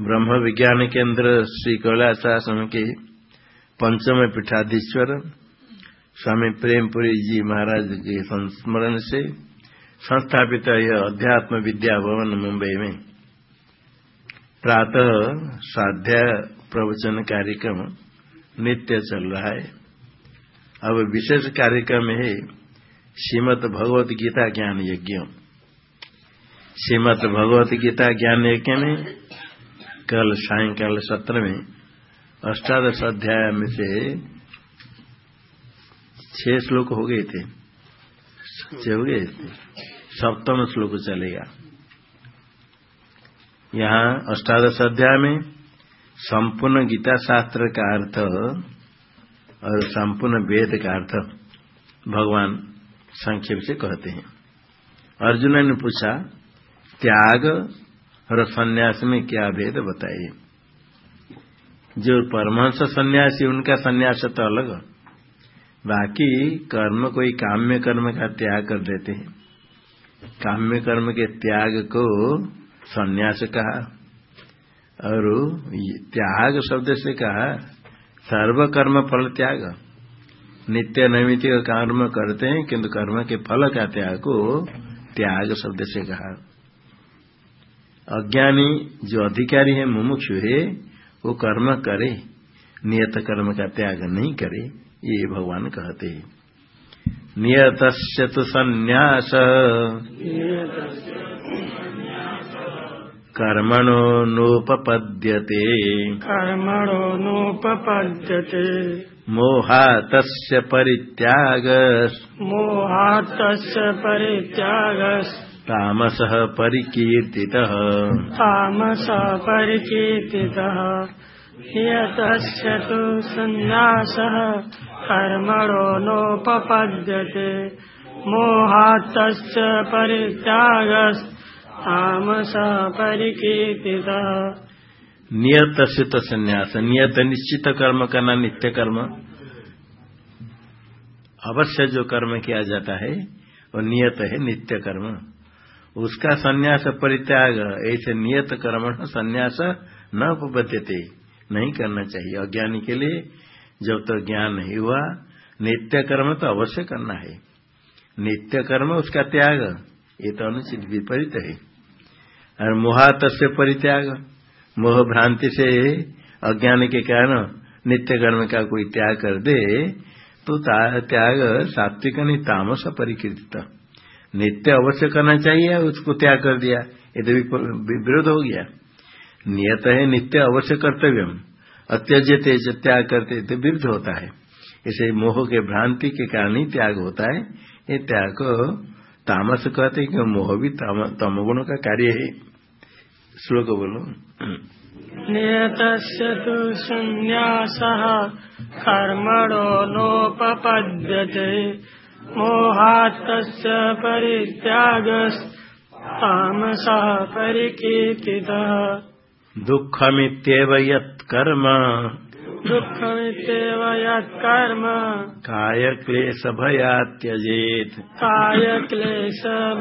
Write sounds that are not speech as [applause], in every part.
ब्रह्म विज्ञान केंद्र श्री कैलाशासन के पंचम पीठाधीश्वर स्वामी प्रेमपुरी जी महाराज के संस्मरण से संस्थापित यह अध्यात्म विद्या भवन मुंबई में। प्रातः स्वाध्याय प्रवचन कार्यक्रम नित्य चल रहा है। अब विशेष कार्यक्रम है श्रीमद भगवत गीता ज्ञान यज्ञ। श्रीमद भगवत गीता ज्ञान यज्ञ में कल सायकाल सत्र में अष्टादश अध्याय में से छह श्लोक हो गए थे। हो गए थे। सप्तम श्लोक चलेगा। यहाँ अष्टादश अध्याय में संपूर्ण गीता शास्त्र का अर्थ और संपूर्ण वेद का अर्थ भगवान संक्षेप से कहते हैं। अर्जुन ने पूछा, त्याग और सन्यास में क्या भेद बताइए? जो परमहंस सन्यासी, उनका सन्यास तो अलग बाकी कर्म कोई काम्य कर्म का त्याग कर देते हैं। काम्य कर्म के त्याग को सन्यास कहा। और त्याग शब्द से कहा, सर्व कर्म फल त्याग। नित्य नैमित्तिक कर्म करते हैं, किंतु कर्म के फल का त्याग को त्याग शब्द से कहा। अज्ञानी जो अधिकारी है मुमुक्षु है वो कर्म करे नियत कर्म का त्याग नहीं करे ये भगवान कहते हैं। नियत तो संन्यास। कर्मणो नोपपद्यते। कर्मणो नोपपद्यते। मोहात परित्याग मोहात परित्यागस्। तामसः परिकीर्तितः। तामसः परिकीर्तितः। यतस्य तु सन्न्यासः कर्मणो नोपपद्यते। मोहात्तस्य परित्यागस्तामसः परिकीर्तितः। नियत से तो संन्यास नियत निश्चित कर्म करना नित्य कर्म। अवश्य जो कर्म किया जाता है वो नियत है नित्य कर्म। उसका संन्यास परित्याग, ऐसे नियत कर्म संन्यास न उपबद्यते नहीं करना चाहिए। अज्ञानी के लिए जब तक तो ज्ञान नहीं हुआ, नित्य कर्म तो अवश्य करना है। नित्य कर्म उसका त्याग, ये तो अनुचित विपरीत है। और मोहात से परित्याग, मोह भ्रांति से अज्ञान के कारण नित्य कर्म का कोई त्याग कर दे तो त्याग सात्विक नहीं तामस परिकीर्तित। नित्य अवश्य करना चाहिए, उसको त्याग कर दिया। ये तो विरोध हो गया। नियत है नित्य अवश्य कर्तव्य अत्यजते त्याग करते तो विरुद्ध होता है। इसे मोह के भ्रांति के कारण ही त्याग होता है। ये त्याग तामस कहते हैं कि मोह भी तमगुण का कार्य है। श्लोक बोलो। नियत तो संन्यास कर्मणो नोपपद्यते। मोहात्तस्य परित्यागस्तामसः परिकीर्तितः दुःखमित्येव यत्कर्म। दुःखमित्येव यत्कर्म। काय त्यजेत्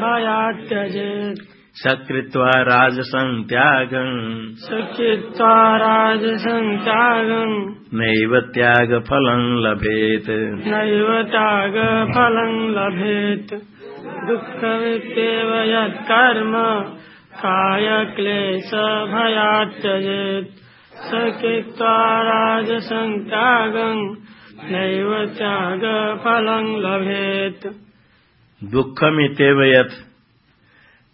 भया त्यजेत् सकृत्वा राजसं त्यागम्। सकृत्वा राजसं त्यागम्। नैव त्यागफलम् लभेत्। नैव त्यागफलम् लभेत्। दुःखमित्येव यत्कर्म कायक्लेशभयात् त्यजेत् सकृत्वा राजसं त्यागम् नैव त्यागफलम् लभेत्। दुःखमित्येव यत्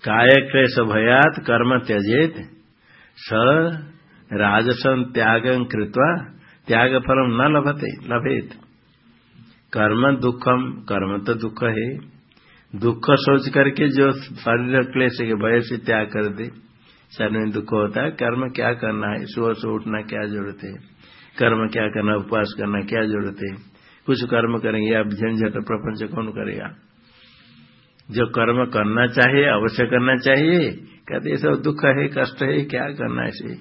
काय क्लेश भयात कर्म त्यजेत। स राजसन त्याग कृत्वा त्याग फलम न लभते, लभेत। कर्म दुखम कर्म तो दुख है। दुख सोच करके जो शरीर क्लेश के भय से त्याग कर दे, शरीर में दुख होता है, कर्म क्या करना है? सुबह से उठना क्या ज़रूरत है? कर्म क्या करना उपवास करना क्या ज़रूरत है? कुछ कर्म करेंगे, आप झंझट प्रपंच कौन करेगा? जो कर्म करना चाहिए, अवश्य करना चाहिए। कहते ये सब दुख है, कष्ट है, क्या करना है इसे?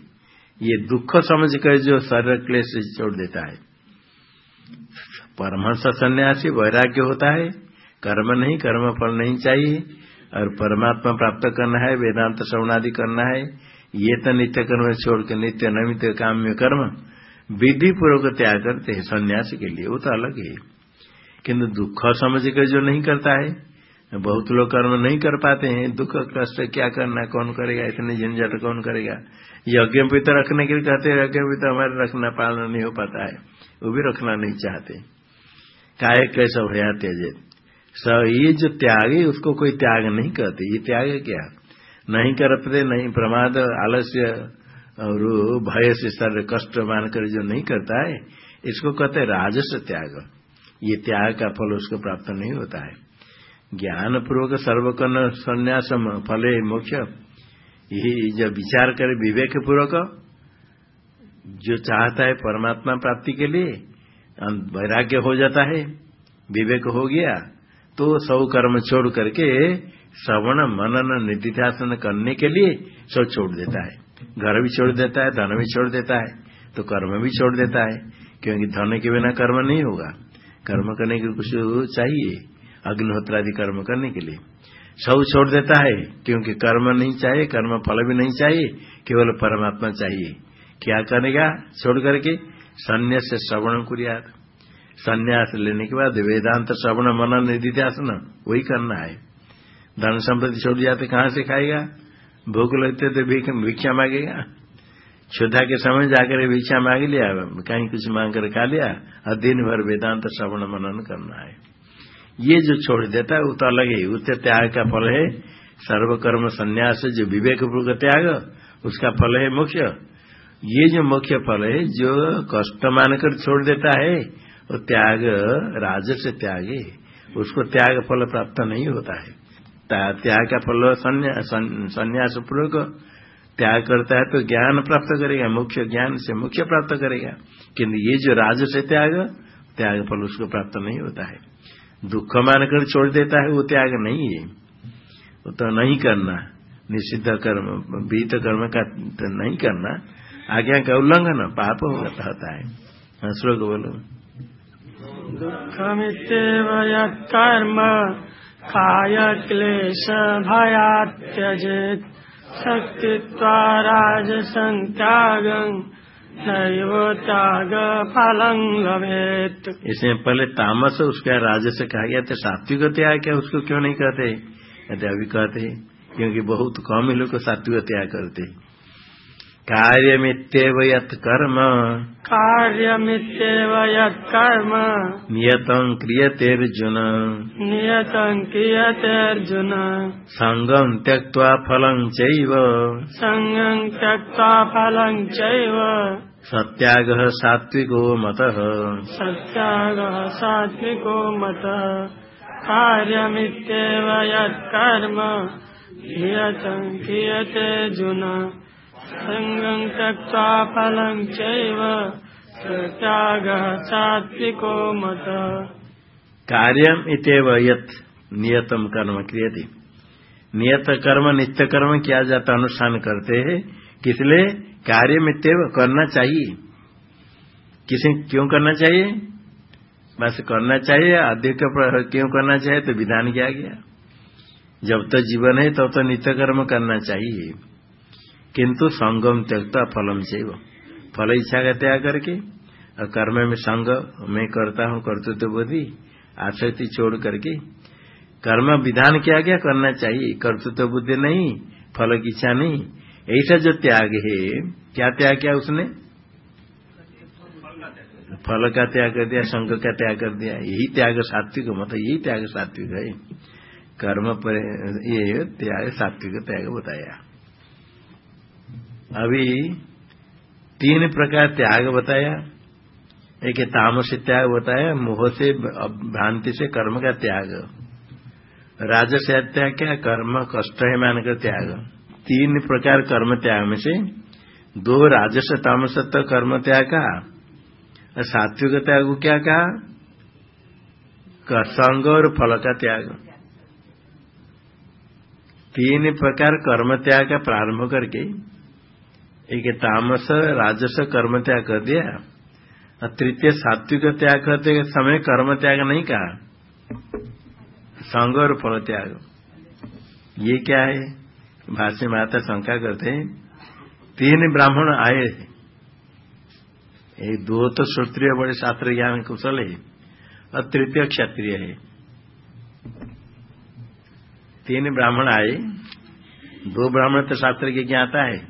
ये दुख समझ कर जो शरीर क्लेश छोड़ देता है। परमहंस सन्यासी वैराग्य होता है। कर्म नहीं, कर्म फल नहीं चाहिए। और परमात्मा प्राप्त करना है, वेदांत श्रवणादि करना है। ये तो नित्य कर्म छोड़ के नित्य नमित काम में कर्म। विधि पूर्वक त्याग करते हैं, सन्यास के लिए। वो तो अलग है किंतु दुख समझ कर जो नहीं करता है बहुत लोग कर्म नहीं कर पाते हैं, दुख, कष्ट क्या करना कौन करेगा, इतने झंझट कौन करेगा? यज्ञ भी तो रखने के लिए कहते हैं, यज्ञ भी तो हमारे रखना, पालना नहीं हो पाता है, वो भी रखना नहीं चाहते। काय कैसा भया त्यजे स, ये जो त्याग है, उसको कोई त्याग नहीं कहते, ये त्याग क्या? नहीं करते, नहीं प्रमाद, आलस्य, और भय से सर कष्ट मानकर जो नहीं करता है, इसको कहते राजस्व त्याग। ये त्याग का फल उसको प्राप्त नहीं होता है। ज्ञान पूर्वक सर्वकर्ण संन्यासम फले मोक्ष। यही जब विचार करे विवेक पूर्वक जो चाहता है परमात्मा प्राप्ति के लिए वैराग्य हो जाता है, विवेक हो गया तो सब कर्म छोड़ करके श्रवण, मनन, निधिध्यासन करने के लिए सब छोड़ देता है। घर भी छोड़ देता है, धन भी छोड़ देता है तो कर्म भी छोड़ देता है, क्योंकि धन के बिना कर्म नहीं होगा। कर्म करने के कुछ चाहिए। अग्निहोत्र आदि कर्म करने के लिए। सब छोड़ देता है, क्योंकि कर्म नहीं चाहिए, कर्म फल भी नहीं चाहिए, केवल परमात्मा चाहिए। क्या करेगा? छोड़ करके संन्यास से श्रवण कुरियात। संन्यास लेने के बाद वेदांत श्रवण मनन निधिध्यासन, वही करना है। धन संपत्ति छोड़ जाते, कहाँ से खाएगा? भूख लगते तो भिक्षा मांगेगा। शुद्धा के समय जाकर भिक्षा मांग लिया, कहीं कुछ मांग कर खा लिया, और दिन भर वेदांत श्रवण मनन करना है। ये जो छोड़ देता है, वो तो अलग है। उससे त्याग का फल है। सर्वकर्म संन्यास जो विवेक पूर्वक त्याग, उसका फल है मुख्य ये जो मुख्य फल है, जो कष्ट मानकर छोड़ देता है, वो त्याग राज से त्याग। है उसको त्याग फल प्राप्त नहीं होता है। त्याग का फल संन्यास पूर्वक त्याग करता है तो ज्ञान प्राप्त करेगा मुख्य ज्ञान से मुख्य प्राप्त करेगा। किंतु ये जो राज से त्याग त्याग फल उसको प्राप्त नहीं होता है। दुख मानकर छोड़ देता है वो त्याग नहीं है। वो तो नहीं करना। निषिद्ध कर्म बीत कर्म का तो नहीं करना। आज्ञा का उल्लंघन पाप होता है। हाँ, श्लोक बोलो। दुःखमित्येव कर्म काय क्लेश भयात् त्यजेत् शक्तित्वा राजसन्त्यागम् नैव त्याग फलं लभेत। इसमें पहले तामस उसका से कहा गया था, सात्विक त्याग क्या उसको क्यों नहीं कहते? कहते, अभी कहते, क्योंकि बहुत कम ही लोग सात्विक त्याग करते। कार्यमित्येव यत् कर्म। कार्यमित्येव यत् कर्म। नियतं क्रियतेऽर्जुन। नियतं क्रियतेऽर्जुन। सङ्गम् त्यक्त्वा फलं चैव। सङ्गम् त्यक्त्वा फलं चैव। सत्यागः सात्विको मतः। सत्यागः सात्विको मतः। कार्यमित्येव यत् कर्म। नियतं क्रियतेऽर्जुन। सङ्गम् त्यक्त्वा फलम् चैव त्यागः सात्विको मतः कार्यम इतव यत नियतम कर्म क्रियते। नियत कर्म नित्य कर्म किया जाता अनुष्ठान करते हैं। किसलिए कार्य मित्यव करना चाहिए। किसे क्यों करना चाहिए? बस करना चाहिए अधिक क्यों करना चाहिए तो विधान किया गया? जब तक तो जीवन है तब तो, तो नित्य कर्म करना चाहिए। किंतु संगम त्यक्ता फलम से फल इच्छा का त्याग करके, और कर्म में संग मैं करता हूँ कर्तृत्व बुद्धि आसक्ति छोड़ करके, कर्म विधान किया गया करना चाहिए? कर्तृत्व बुद्धि नहीं, फल की इच्छा नहीं, ऐसा जो त्याग है, क्या त्याग किया उसने? फल का त्याग कर दिया संघ का त्याग कर दिया, यही त्याग सात्विक मतलब यही त्याग सात्विक है। कर्म पर, ये त्याग सात्विक त्याग बताया। अभी तीन प्रकार त्याग बताया। एक तामस त्याग बताया, मोह से भ्रांति से कर्म का त्याग। राजस त्याग क्या, कर्म कष्ट है मानकर त्याग। तीन प्रकार कर्म त्याग में से दो राजस, तामस तो कर्म त्याग का, सात्विक त्याग क्या कहा? संग और फल का त्याग। तीन प्रकार कर्म त्याग का प्रारंभ करके एक तामस राजस कर्म त्याग कर दिया और तृतीय सात्विक त्याग करते समय कर्म त्याग नहीं कहा संग और फल त्याग ये क्या है भाष्य माता शंका करते हैं तीन ब्राह्मण आए एक दो तो श्रोत्रिय बड़े शास्त्र ज्ञान कुशल है और तृतीय क्षत्रिय है तीन ब्राह्मण आए दो ब्राह्मण तो शास्त्र के ज्ञाता है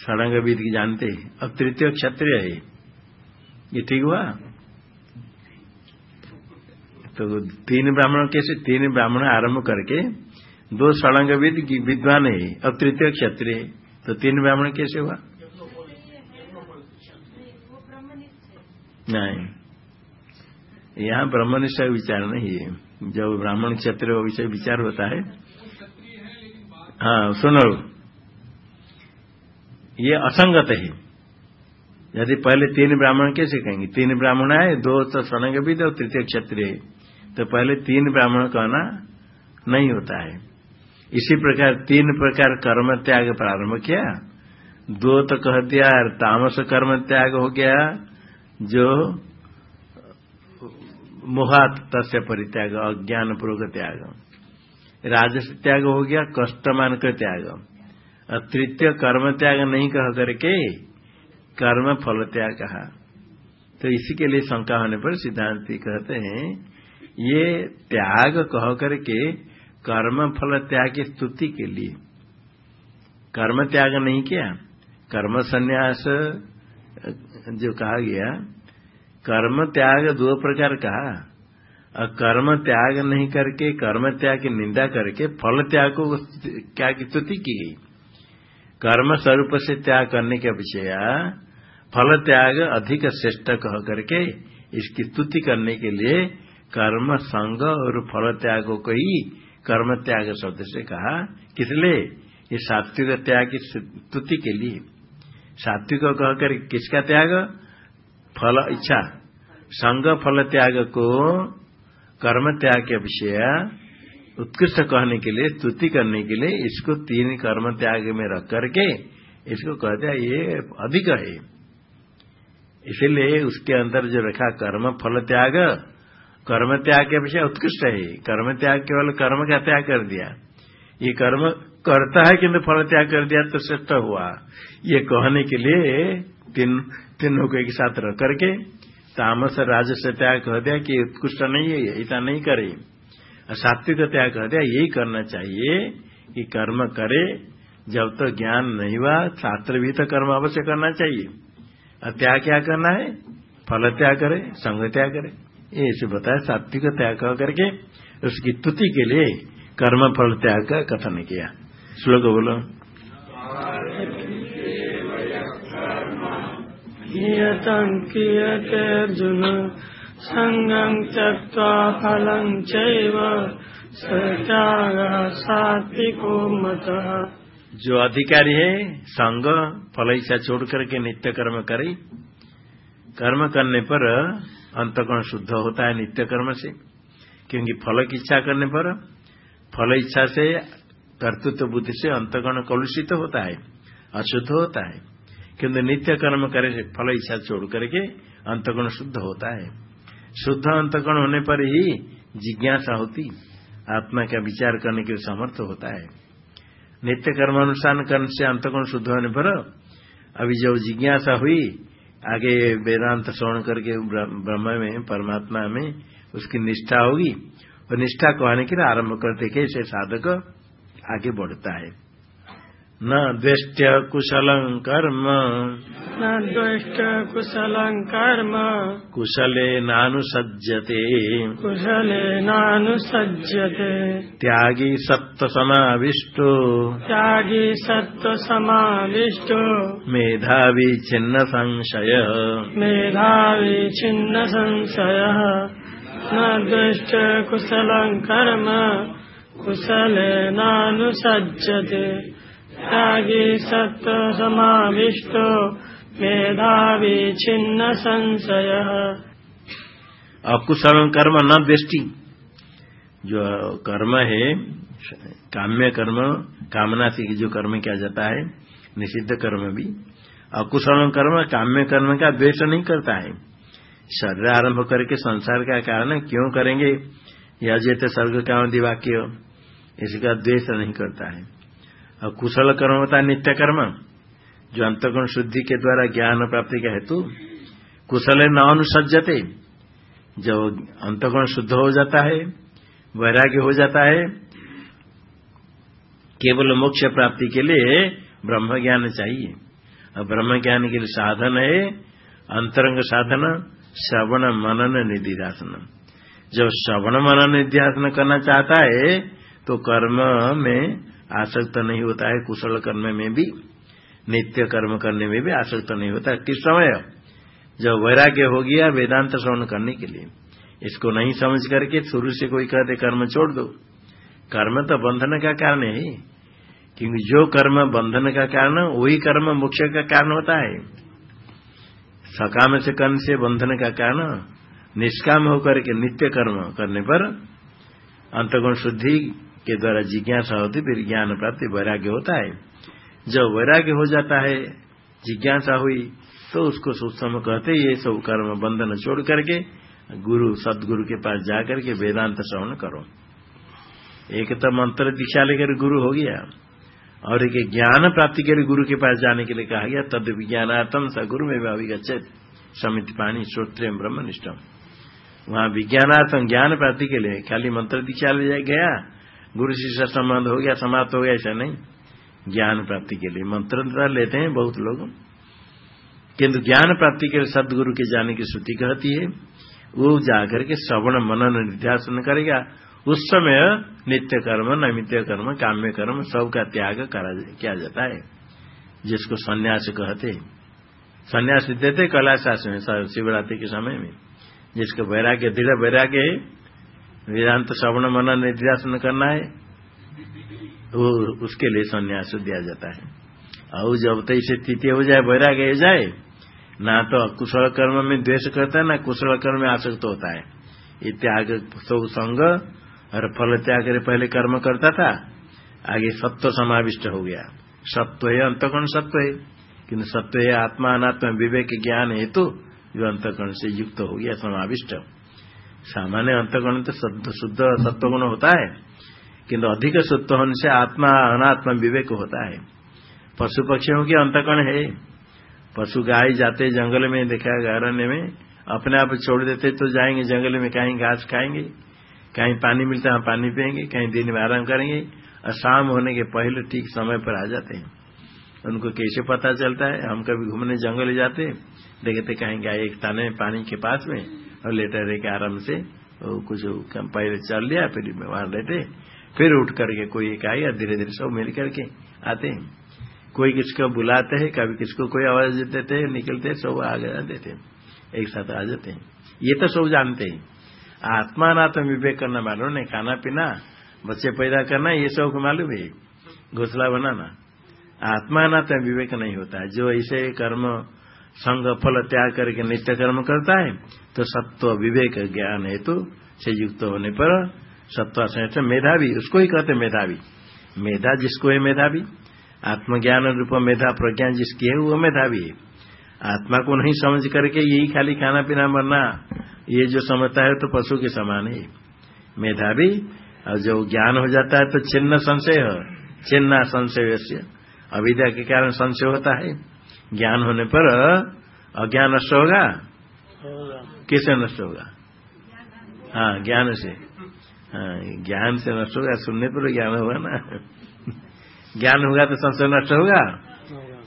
सड़ंग विद की जानते अब तृतीय क्षत्रिय है। ये ठीक हुआ? तो तीन ब्राह्मण कैसे? तीन ब्राह्मण आरंभ करके दो विद विद्वान है। अब तृतीय क्षत्रिय तो तीन ब्राह्मण कैसे हुआ? नहीं। यहाँ ब्रह्मनिष्ठ विचार नहीं है। जब ब्राह्मण क्षत्रिय विषय विचार होता है। हाँ सुनो। ये असंगत है। यदि पहले तीन ब्राह्मण कैसे कहेंगे? तीन ब्राह्मण आए, दो तो सनंग भी और तृतीय क्षत्रिय तो पहले तीन ब्राह्मण कहना नहीं होता है। इसी प्रकार तीन प्रकार कर्म त्याग प्रारंभ किया। दो तो कह दिया तामस कर्म त्याग हो गया, जो मोहात तस्य परित्याग अज्ञान पूर्वक त्याग। राजस त्याग हो गया कष्ट मान कर त्याग। तृतीय कर्म त्याग नहीं कह करके कर्म फल त्याग कहा। तो इसी के लिए शंका होने पर सिद्धांति कहते हैं, ये त्याग कह करके कर्म फल त्याग की स्तुति के लिए। कर्म त्याग नहीं किया। कर्म संन्यास, जो कहा गया, कर्म त्याग दो प्रकार कहा। और कर्म त्याग नहीं करके, कर्म त्याग की निंदा करके फल त्याग को क्या की स्तुति की गई? कर्म स्वरूप से त्याग करने के अपेक्षा फल त्याग अधिक श्रेष्ठ कह करके इसकी स्तुति करने के लिए कर्म संग और फल त्याग को ही कर्म त्याग शब्द से कहा। किस लिए? ये सात्विक त्याग की स्तुति के लिए। सात्विक कहकर किसका त्याग? फल इच्छा संग फल त्याग को कर्म त्याग के विषय उत्कृष्ट कहने के लिए, स्तुति करने के लिए इसको तीन कर्म त्याग में रख करके इसको कहते हैं, ये अधिक है। इसीलिए उसके अंदर जो रखा कर्म, फल त्याग, कर्म त्याग के विषय उत्कृष्ट है। कर्म त्याग केवल कर्म का त्याग कर दिया। ये कर्म करता है किंतु फल त्याग कर दिया तो श्रेष्ठ हुआ। ये कहने के लिए तीन, तीनों को एक साथ रख करके तामस राजस त्याग कह दिया कि उत्कृष्ट नहीं है ऐसा नहीं करे। सात्विक त्याग कह दिया यही करना चाहिए कि कर्म करे, जब तक तो ज्ञान नहीं हुआ, शास्त्र भी तो कर्म अवश्य करना चाहिए। और त्याग क्या करना है? फल त्याग करे, संग त्याग करे। ये ऐसे बताया, सात्विक त्याग करके उसकी तुति के लिए कर्म फल त्याग का कथन किया। श्लोक बोलो। अर्जुन सङ्गं त्यक्त्वा फलं सात्विको मतः। जो अधिकारी है, संग फल इच्छा छोड़ करके नित्य कर्म करे, कर्म करने पर अंतकरण शुद्ध होता है नित्य कर्म से। क्योंकि फल की इच्छा करने पर फल इच्छा से कर्तृत्व बुद्धि से अंतकरण कलुषित होता है, अशुद्ध होता है। किंतु नित्य कर्म करे फल इच्छा छोड़ करके अंतगुण शुद्ध होता है। शुद्ध अंतगुण होने पर ही जिज्ञासा होती, आत्मा का विचार करने के समर्थ होता है। नित्य कर्म अनुष्ठान करने से अंतगुण शुद्ध होने पर अभी जब जिज्ञासा हुई, आगे वेदांत श्रवण करके ब्रह्म में, परमात्मा में उसकी निष्ठा होगी, और निष्ठा को आने के लिए आरंभ करते कैसे साधक आगे बढ़ता है। न द्वेष्ट्य कुशलं कर्म। न द्वेष्ट कुशलं कर्म। कुशले नानुसज्जते। कुशले नानुसज्जते। त्यागी सत्त्वसमाविष्टो त्यागी सत्त्वसमाविष्टो मेधावी छिन्न संशय मेधावी छिन्न संशयः न द्वेष्ट कुशलं कर्म। कुशले नानुसज्जते। त्यागी सत्व समाविष्टो मेधावी छिन्न संशय। अकुशल कर्म न दृष्टि। जो कर्म है, काम्य कर्म, कामना से जो कर्म किया जाता है, निषिद्ध कर्म भी, अकुशल कर्म, काम्य कर्म का द्वेष नहीं करता है। शरीर आरंभ करके संसार का कारण क्यों करेंगे? या जेते स्वर्ग का वाक्य। इसका द्वेष नहीं करता है। और कुशल कर्म होता है नित्य कर्म जो अंतगुण शुद्धि के द्वारा ज्ञान प्राप्ति का हेतु कुशल न अनुसजते जब अंतगुण शुद्ध हो जाता है, वैराग्य हो जाता है, केवल मोक्ष प्राप्ति के लिए ब्रह्म ज्ञान चाहिए। और ब्रह्म ज्ञान के लिए साधन है, अंतरंग साधन, श्रवण, मनन, निधिध्यासन। जब श्रवण, मनन, निधिध्यासन करना चाहता है तो कर्म में आसक्त नहीं होता है, कुशल कर्म में भी, नित्य कर्म करने में भी आसक्त नहीं होता किस समय? जब वैराग्य हो गया, वेदांत श्रवण करने के लिए। इसको नहीं समझ करके शुरू से कोई कहते, कर्म छोड़ दो। कर्म तो बंधन का कारण है। क्योंकि जो कर्म बंधन का कारण, वही कर्म मोक्ष का कारण होता है। सकाम से कर्म से बंधन का कारण, निष्काम होकर के नित्य कर्म करने पर अंतगुण शुद्धि के द्वारा जिज्ञासा होती, फिर ज्ञान प्राप्ति वैराग्य होता है। जब वैराग्य हो जाता है, जिज्ञासा हुई तो उसको सूक्ष्म कहते, ये सब कर्म बंधन छोड़ करके गुरु, सदगुरु के पास जाकर के वेदांत श्रवण करो। एक तो मंत्र दीक्षा लेकर गुरु हो गया, और एक ज्ञान प्राप्ति के लिए गुरु के पास जाने के लिए कहा गया, तद विज्ञानार्थम स गुरु में अभिगछित समिति पानी श्रोत्र ब्रह्मनिष्ठम वहाँ विज्ञानार्थम ज्ञान प्राप्ति के लिए खाली मंत्र दीक्षा ले गया गुरु शिष्य संबंध हो गया, समाप्त हो गया, ऐसा नहीं। ज्ञान प्राप्ति के लिए मंत्र लेते हैं बहुत लोग। किंतु ज्ञान प्राप्ति के लिए सदगुरु के जाने की श्रुति कहती है, वो जाकर के श्रवण मनन निध्यासन करेगा। उस समय नित्य कर्म नैमित्य कर्म, काम्य कर्म सब का त्याग करा, किया जाता है, जिसको संन्यास कहते हैं। संन्यास देते कैलाश में, शिवरात्रि के समय में, जिसको वैराग्य, दृढ़ वैराग्य है। वेदांत श्रवण मनन निध्यासन करना है वो उसके लिए संन्यास दिया जाता है। और जब तक इसे स्थिति हो जाए, वैराग्य हो जाए, ना तो कुशल कर्म में द्वेष करता है, ना कुशल कर्म में आसक्त होता है। ये त्याग सब संग और फल त्याग करे पहले कर्म करता था, आगे सत्व समाविष्ट हो गया। सत्व है, अंतकरण सत्व है। किन्तु सत्व है, आत्मा, अनात्मा, विवेक, ज्ञान हेतु जो अंतकरण से युक्त हो गया, समाविष्ट। सामान्य अंतगुण तो शुद्ध सत्वगुण होता है, किंतु अधिक शुद्ध होने से आत्मा अनात्मा विवेक होता है। पशु पक्षियों के अंतकरण है। पशु गाय जाते जंगल में, देखा अरण्य में, अपने आप छोड़ देते तो जाएँगे जंगल में, कहीं घास खाएँगे, कहीं पानी मिलता है पानी पियेंगे कहीं दिन में आराम करेंगे, और शाम होने के पहले ठीक समय पर आ जाते हैं। उनको कैसे पता चलता है? हम कभी घूमने जंगल जाते, देखते कहीं गाय एक ताने पानी के पास में और लेटर रह के आराम से कुछ पहले चल लिया, फिर वहाँ लेटे फिर उठ करके कोई एक आया धीरे धीरे सब मिल करके आते हैं। कोई किसको बुलाते हैं, कभी किसको कोई आवाज़ देते हैं, निकलते सब आ देते एक साथ आ जाते हैं। ये तो सब जानते हैं। आत्मा ना तो विवेक करना मालूम नहीं, खाना पीना, बच्चे पैदा करना, ये सब मालूम है। घोसला बनाना। आत्मा ना तो विवेक नहीं होता। जो ऐसे कर्म संग फल त्याग करके नित्य कर्म करता है तो सत्व विवेक ज्ञान हेतु से युक्त होने पर सत्व मेधावी, उसको ही कहते मेधावी। मेधा जिसको है मेधावी। आत्मज्ञान रूप मेधा प्रज्ञा जिसकी है, वो मेधावी है। आत्मा को नहीं समझ करके यही खाली खाना पीना मरना, ये जो समझता है तो पशु के समान है मेधावी, और जो ज्ञान हो जाता है तो छिन्न संशय छिन्ना संशय अविद्या के कारण संशय होता है। ज्ञान होने पर अज्ञान नष्ट होगा? किसे नष्ट होगा? हाँ ज्ञान से। हाँ ज्ञान से नष्ट होगा सुनने पर ज्ञान होगा ना। [laughs] ज्ञान होगा तो संशय नष्ट होगा?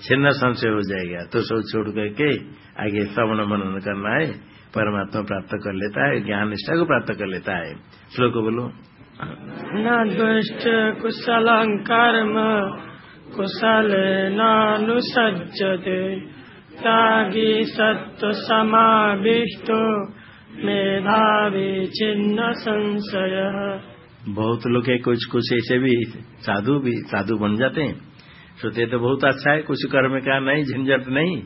छिन्न संशय हो जाएगा। तो सब छोड़ करके आगे श्रवण मनन करना है परमात्मा प्राप्त कर लेता है ज्ञान निष्ठा को प्राप्त कर लेता है। श्लोक बोलो। न दुष्ट कुशल कर्म कुशल नानुसज्जते त्यागी सत्व समाविष्टो, मेधावी चिन्ह संशय। बहुत लोग है, कुछ कुछ ऐसे भी साधु भी, साधु बन जाते हैं। सोते तो बहुत अच्छा है, कुछ कर्म का नहीं, झंझट नहीं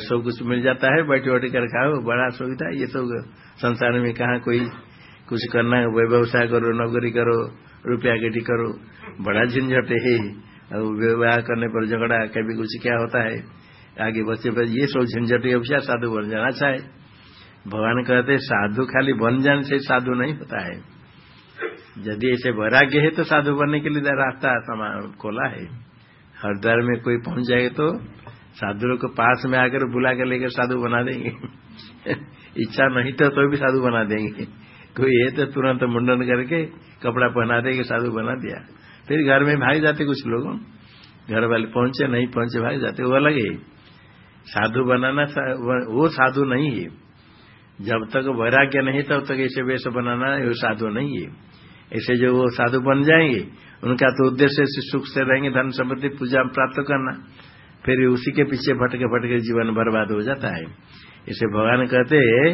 सब कुछ मिल जाता है, बैठे बैठे कर खाओ, बड़ा सुविधा ये सब संसार में कहा कोई कुछ करना है, व्यवसाय करो, नौकरी करो, रुपया गेटी करो, बड़ा झंझट है। व्यवहार करने पर झगड़ा, कभी कुछ क्या होता है? आगे बच्चे पर ये सब झंझट अभिषा साधु बन जाना अच्छा है। भगवान कहते साधु खाली बन जाने से साधु नहीं होता है। यदि ऐसे वैराग्य है तो साधु बनने के लिए रास्ता खोला है। हरिद्वार में कोई पहुँच जाए तो साधु लोग को पास में आकर बुला कर लेकर साधु बना देंगे। [laughs] इच्छा नहीं तो तो भी साधु बना देंगे। कोई है तो तुरंत मुंडन करके कपड़ा पहना देंगे साधु बना दिया। फिर घर में भाग जाते कुछ लोग। घर वाले पहुँचे, नहीं पहुँचे भाग जाते, वो अलग है। साधु बनाना वो साधु नहीं है। जब तक वैराग्य नहीं, तब तक ऐसे वेश बनाना वो साधु नहीं है। ऐसे जो वो साधु बन जाएँगे, उनका तो उद्देश्य से सुख से रहेंगे, धन संपत्ति, पूजा प्राप्त करना। फिर उसी के पीछे भटके भटके जीवन बर्बाद हो जाता है। इसे भगवान कहते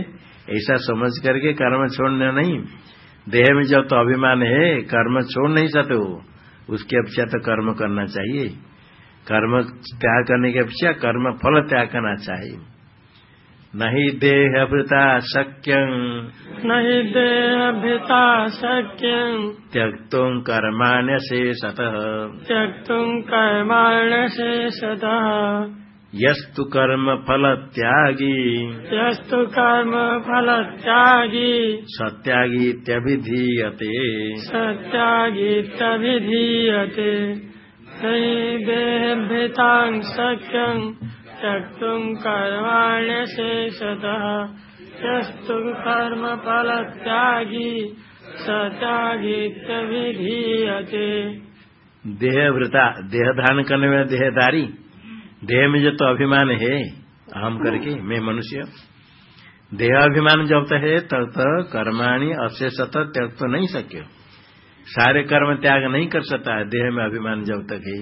ऐसा समझ करके कर्म छोड़ना नहीं। देह में जब तो अभिमान है, कर्म छोड़ नहीं सकते हो उसकी अपेक्षा तो कर्म करना चाहिए। कर्म त्याग करने की अपेक्षा कर्म फल त्याग करना चाहिए। नहीं देहभृता शक्यं। नहि देहभृता शक्यं। त्यक्तुं कर्माण्यशेषतः। त्यक्तुं कर्माण्यशेषतः। यस्तु कर्म फल त्यागी। यस्तु कर्म फलत्यागी सत्यागीत्यभिधीयते। सत्यागीत्यभिधीयते। नहि देहभृतां शक्यं त्यक्तुं कर्माण्यशेषतः। यस्तु कर्म फलत्यागी सत्यागीत्यभिधीयते। देहभृता देह धारण करने में देहदारी। देह में जो तो अभिमान है, अहम करके, मैं मनुष्य। देह अभिमान जब तक है, तब तक कर्माणी अशेषत त्याग तो नहीं सक्यो सारे कर्म त्याग नहीं कर सकता है देह में अभिमान जब तक है,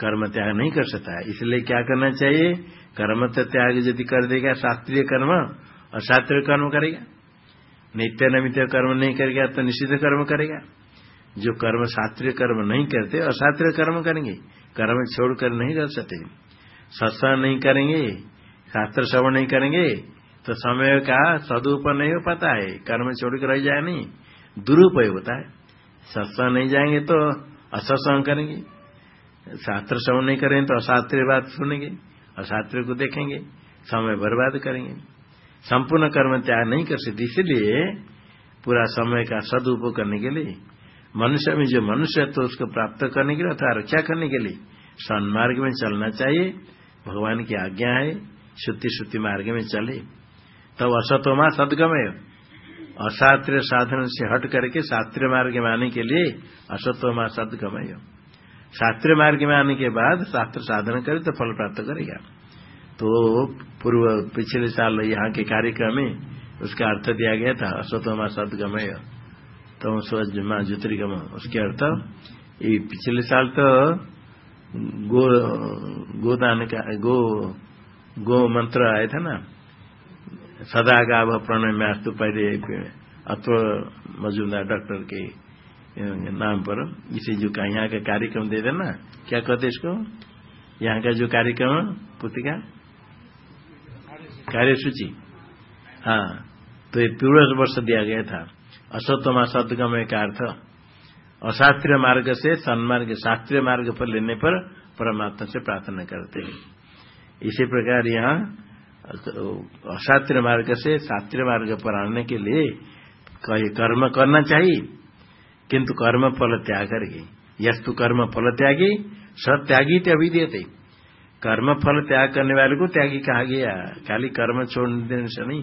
कर्म त्याग नहीं कर सकता। है इसलिए क्या करना चाहिए? कर्म तो त्याग यदि कर देगा, शास्त्रीय कर्म और शास्त्रीय कर्म करेगा। नित्य नमित्य कर्म नहीं करेगा तो निषिद्ध कर्म करेगा। जो कर्म शास्त्रीय कर्म नहीं करते, अशास्त्रीय कर्म करेंगे। कर्म छोड़कर नहीं रह सकते। सत्संग नहीं करेंगे, शास्त्र श्रवण नहीं करेंगे तो समय का सदुपयोग नहीं हो पाता है। कर्म छोड़कर रह जाए नहीं, दुरुपयोग होता है। सत्संग नहीं जाएँगे तो असत्संग करेंगे। शास्त्र श्रवण नहीं करेंगे तो अशास्त्रीय बात सुनेंगे, अशास्त्रीय को देखेंगे, समय बर्बाद करेंगे। संपूर्ण कर्म त्याग नहीं कर सकते, इसलिए पूरा समय का सदुपयोग करने के लिए मनुष्य में जो मनुष्य तो उसको प्राप्त करने के लिए अथवा रक्षा करने के लिए सन्मार्ग में चलना चाहिए। भगवान की आज्ञा है, शुद्धि शुद्धि मार्ग में चले। तब तो असतोमा सदगमय। अशास्त्रीय साधन से हट करके शास्त्रीय मार्ग में आने के लिए असतोमा सदगमय। शास्त्रीय मार्ग में आने के बाद शास्त्र साधन करे तो फल प्राप्त करेगा। तो पूर्व पिछले साल यहाँ के कार्यक्रम में उसका अर्थ दिया गया था असतोमा सदगमय। तो स्वजमा ज्योतिर्गम उसके अर्थ, ये पिछले साल तो गो, गोदान का, गो गो मंत्र आया था ना? सदा गाव प्रणय में आज अस्तु पहले अत्व मजूमदार डॉक्टर के नाम पर इसे जो का यहाँ का कार्यक्रम दे देना। क्या कहते इसको? यहाँ का जो कार्यक्रम, पुस्तिका? कार्यसूची। हाँ तो ये पूर्व वर्ष दिया गया था। असतोमा सदगमय का अर्थ। अशास्त्रीय मार्ग से सन्मार्ग, शास्त्रीय मार्ग पर लेने पर परमात्मा से प्रार्थना करते हैं। इसी प्रकार यहाँ, अशास्त्रीय मार्ग से शास्त्रीय मार्ग पर आने के लिए कर्म करना चाहिए, किंतु कर्म फल त्याग करके। यस्तु कर्म फल त्यागी, सत्यागी अभी देते। कर्म फल त्याग करने वाले को त्यागी कहा गया। खाली कर्म छोड़ने देने से नहीं।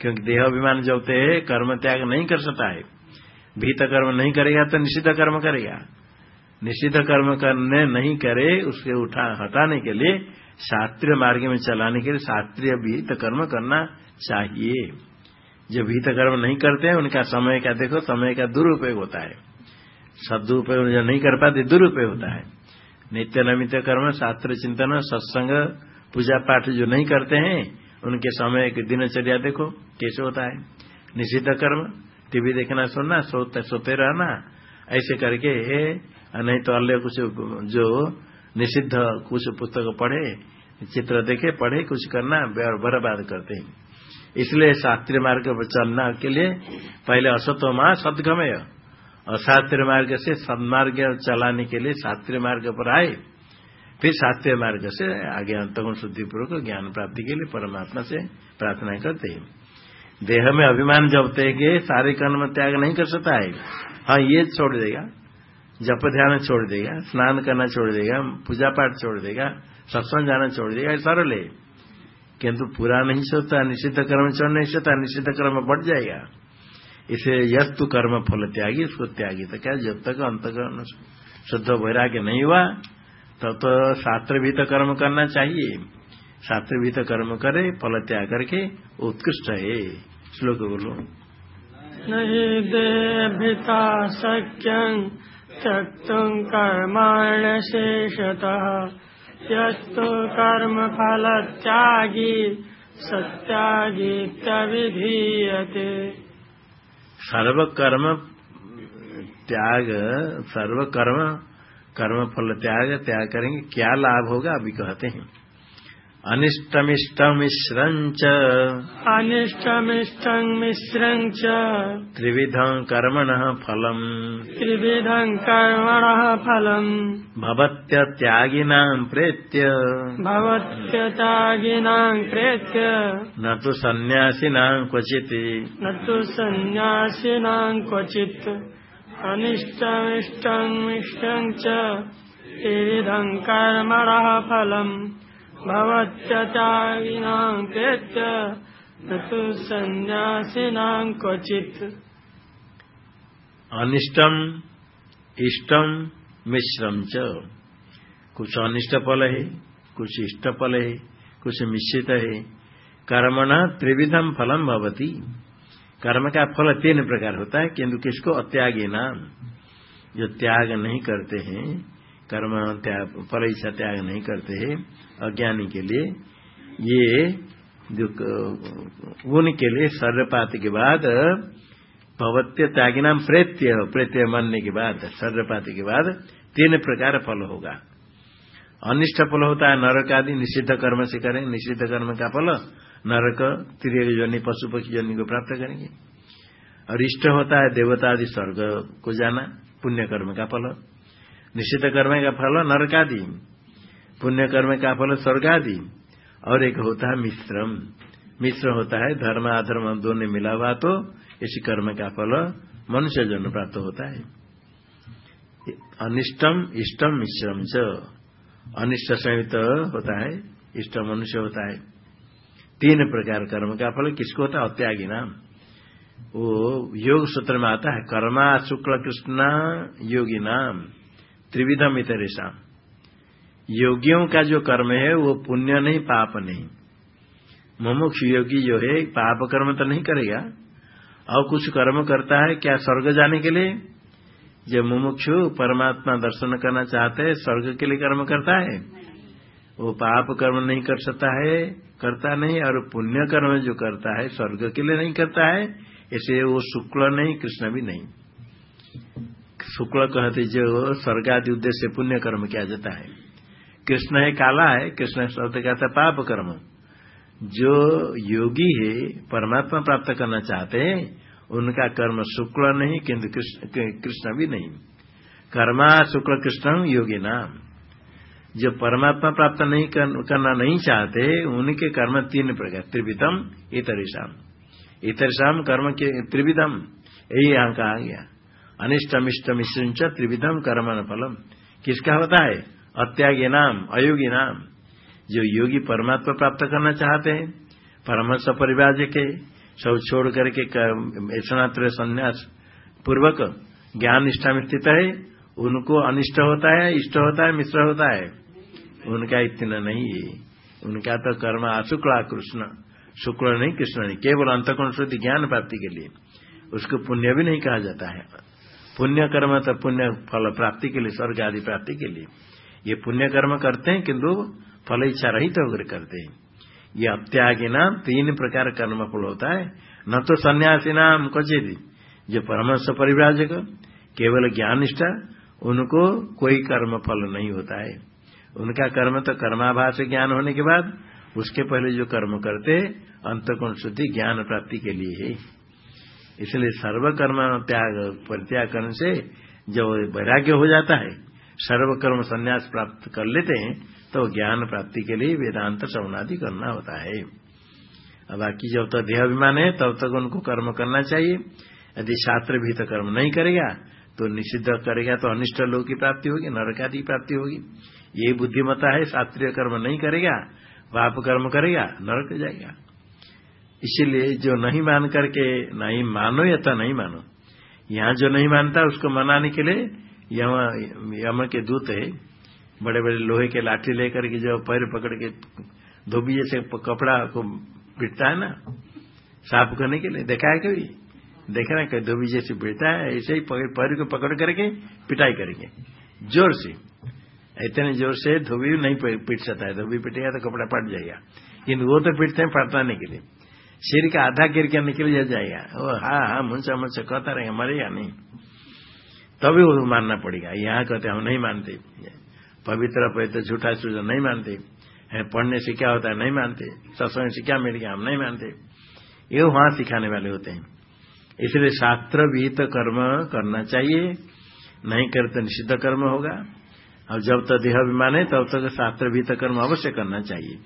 क्योंकि देह अभिमान जब है, कर्म त्याग नहीं कर सकता है। भीत कर्म नहीं करेगा तो निषिद्ध कर्म करेगा। निषिद्ध कर्म करने नहीं करे, उसके उठा हटाने के लिए शास्त्रीय मार्ग में चलाने के लिए शास्त्रीय भीत कर्म करना चाहिए। जो भीत कर्म नहीं करते हैं, उनका समय का देखो, समय का दुरुपयोग होता है। सदुपयोग जो नहीं कर पाते, दुरुपयोग होता है। नित्य नमित्य कर्म, शास्त्र चिंतन, सत्संग, पूजा पाठ जो नहीं करते हैं उनके समय की दिनचर्या देखो, कैसे होता है? निषिद्ध कर्म, टीवी देखना, सुनना, सोते सोते रहना, ऐसे करके नहीं तो अल्ले कुछ जो निषिद्ध कुछ पुस्तक पढ़े, चित्र देखे, पढ़े, कुछ करना बर्बाद करते हैं। इसलिए शास्त्रीय मार्ग पर चलना के लिए पहले असतोमा सदगमय। और शास्त्रीय मार्ग से सदमार्ग चलाने के लिए शास्त्रीय मार्ग पर आए। फिर शास्त्रीय मार्ग से आगे अंतगुण शुद्धिपूर्वक ज्ञान प्राप्ति के लिए परमात्मा से प्रार्थना करते हैं। देह में अभिमान जब तेगे सारे कर्म त्याग नहीं कर सकता है। हाँ ये छोड़ देगा। जप ध्यान छोड़ देगा, स्नान करना छोड़ देगा, पूजा पाठ छोड़ देगा, सत्संग जाना छोड़ देगा सरल है किंतु पूरा नहीं सोता निषिद्ध कर्म छोड़ नहीं सोता निषिद्ध कर्म बढ़ जाएगा। इसे यस्तु कर्म फल त्यागी, उसको त्यागी। तो क्या जब तक अंतकरण शुद्ध वैराग्य नहीं हुआ तब तो शास्त्र भी तो कर्म करना चाहिए। शास्त्र भी तो कर्म करे फल त्याग करके उत्कृष्ट है। श्लोक बोलो। नहीं देभिता शक्यं त्यक्तुं कर्माण्यशेषतः यस्तु कर्मफलत्यागी सत्यागीत्यविधीयते। सर्वकर्म त्याग सर्वकर्म कर्म फल त्याग त्याग करेंगे क्या लाभ होगा अभी कहते हैं। अनिष्टमिष्टमिश्रं च। अनिष्टमिष्टं मिश्रं च। त्रिविधं कर्मणः फलम्। त्रिविधं कर्मणः फलम्। भवत्यत्यागिनां प्रेत्य। भवत्यतागिनां प्रेत्य। न तु सन्न्यासिनां क्वचित्। न तु सन्न्यासिनां क्वचित्। अनिष्टमिष्टं मिष्टं च त्रिविधं कर्मणः फलम् भवत्यचारिणां प्रेत्य न तु सन्न्यासिनां क्वचित्। अनिष्टम इष्टम मिश्रम च। कुछ अनिष्ट है, कुछ इष्ट है, कुछ मिश्रित है। कर्मण त्रिविधम फलम भवती। कर्म का फल तीन प्रकार होता है, किंतु किसको अत्यागी नाम जो त्याग नहीं करते हैं, कर्म त्याग, फल इच्छा त्याग नहीं करते हैं, अज्ञानी के लिए, ये जो उनके लिए सर्वपात के बाद, भवत्य त्यागिनाम प्रेत्य प्रेत्य मानने के बाद सर्वपात के बाद तीन प्रकार फल होगा। अनिष्ट फल होता है नरक आदि, निषिद्ध कर्म से करें, निषिद्ध कर्म का फल नरक त्रिय जनी पशु पक्षी जनी को प्राप्त करेंगे। और इष्ट होता है देवता आदि स्वर्ग को जाना, पुण्य कर्म का फल। निश्चित कर्म का फल नरक आदि पुण्य कर्म का फल स्वर्ग आदि और एक होता है मिश्रम। मिश्र होता है धर्म, अधर्म दोनों मिला हुआ तो इस कर्म का फल मनुष्य जन्म प्राप्त होता है। अनिष्टम, इष्टम, मिश्रम च। अनिष्ट संयुक्त होता है, इष्ट मनुष्य होता है। तीन प्रकार कर्म का फल किसको होता है अत्यागी नाम। वो योग सूत्र में आता है, कर्मा शुक्ल कृष्ण योगी नाम, त्रिविधम इतरेशम योगियों का जो कर्म है, वो पुण्य नहीं, पाप नहीं। मुमुक्ष योगी जो है, पाप कर्म तो नहीं करेगा। और कुछ कर्म करता है, क्या स्वर्ग जाने के लिए? जो मुमुक्षु परमात्मा दर्शन करना चाहते हैं, स्वर्ग के लिए कर्म करता है? वो पाप कर्म नहीं कर सकता है। करता नहीं और पुण्य कर्म जो करता है, स्वर्ग के लिए नहीं करता है इसे वो शुक्ल नहीं, कृष्ण भी नहीं। शुक्ल कहते जो स्वर्ग आदि उद्देश्य पुण्य कर्म किया जाता है। कृष्ण है काला है, कृष्ण शब्द कहता है पाप कर्म जो योगी है, परमात्मा प्राप्त करना चाहते हैं, उनका कर्म शुक्ल नहीं, किंतु कृष्ण भी नहीं। कर्मा शुक्ल कृष्ण योगी नाम। जो परमात्मा प्राप्त नहीं कर, करना नहीं चाहते उनके कर्म तीन प्रकार त्रिविधम इतरिशाम इतरिशाम कर्म के त्रिविधम यही यहाँ कहा गया। अनिष्टम इष्टम त्रिविधम कर्म फलम किसका होता है? अत्यागी नाम अयोगी नाम जो योगी परमात्मा प्राप्त करना चाहते हैं परमहंस परिवार के सब छोड़ करके स्नात्र संन्यास पूर्वक ज्ञान निष्ठा में स्थित है उनको अनिष्ट होता है इष्ट होता है मिश्र होता है। उनका इतना नहीं है। उनका तो कर्म अशुक्ला कृष्ण। शुक्ल नहीं, कृष्ण नहीं, केवल अंतकोण शुद्धि ज्ञान प्राप्ति के लिए। उसको पुण्य भी नहीं कहा जाता है। पुण्य कर्म तो पुण्य फल प्राप्ति के लिए, स्वर्ग आदि प्राप्ति के लिए। ये पुण्य कर्म करते हैं, किंतु फल इच्छा रहित तो होकर करते हैं। ये अत्यागी नाम तीन प्रकार कर्म फल होता है। न तो सन्यासी नाम क्वचित। जो परमश परिव्राजक, केवल ज्ञान निष्ठा उनको कोई कर्म फल नहीं होता है। उनका कर्म तो कर्माभास ज्ञान होने के बाद उसके पहले जो कर्म करते, अंतकोण शुद्धि ज्ञान प्राप्ति के लिए है। इसलिए सर्वकर्म त्याग परित्याग करने से जब वैराग्य हो जाता है, सर्वकर्म संन्यास प्राप्त कर लेते हैं तो ज्ञान प्राप्ति के लिए वेदांत श्रवणादि करना होता है। बाकी जब तक तो देहाभिमान है, तब तक उनको कर्म करना चाहिए। यदि शास्त्र भी तो कर्म नहीं करेगा तो निषिद्ध करेगा तो अनिष्ट लोग की प्राप्ति होगी, नरक आदि की प्राप्ति होगी। ये बुद्धिमता है, शास्त्रीय कर्म नहीं करेगा, पाप कर्म करेगा, नरक जाएगा। इसीलिए जो नहीं मान करके नहीं मानो या तो नहीं मानो, यहाँ जो नहीं मानता उसको मनाने के लिए यम यम के दूत है बड़े बड़े लोहे के लाठी लेकर के जो पैर पकड़ के धोबी जैसे कपड़ा को पिटता है ना, साफ़ करने के लिए, देखा है कभी? देखा ना कभी धोबी जैसे पिटता है, ऐसे ही पैर को पकड़ करके पिटाई करेंगे। ज़ोर से। इतने ज़ोर से धोबी नहीं पीट सकता है। धोबी पिटेगा तो कपड़ा फट जाएगा। लेकिन वो तो पिटते हैं पटने के लिए। सिर का आधा गिर के निकल जाएगा। वो हाँ हाँ मुंसा मुंचा कहता रहेगा, मरेगा नहीं। तभी वो मानना पड़ेगा। यहाँ कहते हम नहीं मानते। पवित्र पवित्र, झूठा सूझा नहीं मानते। पढ़ने से क्या होता है, नहीं मानते। सत्संग से क्या मिल गया, हम नहीं मानते। ये वहाँ सिखाने वाले होते हैं। इसलिए शास्त्र विहित कर्म करना चाहिए। नहीं करे तो निषिद्ध कर्म होगा। और जब तक देह अभिमान है, तब तक शास्त्र विहित कर्म अवश्य करना चाहिए।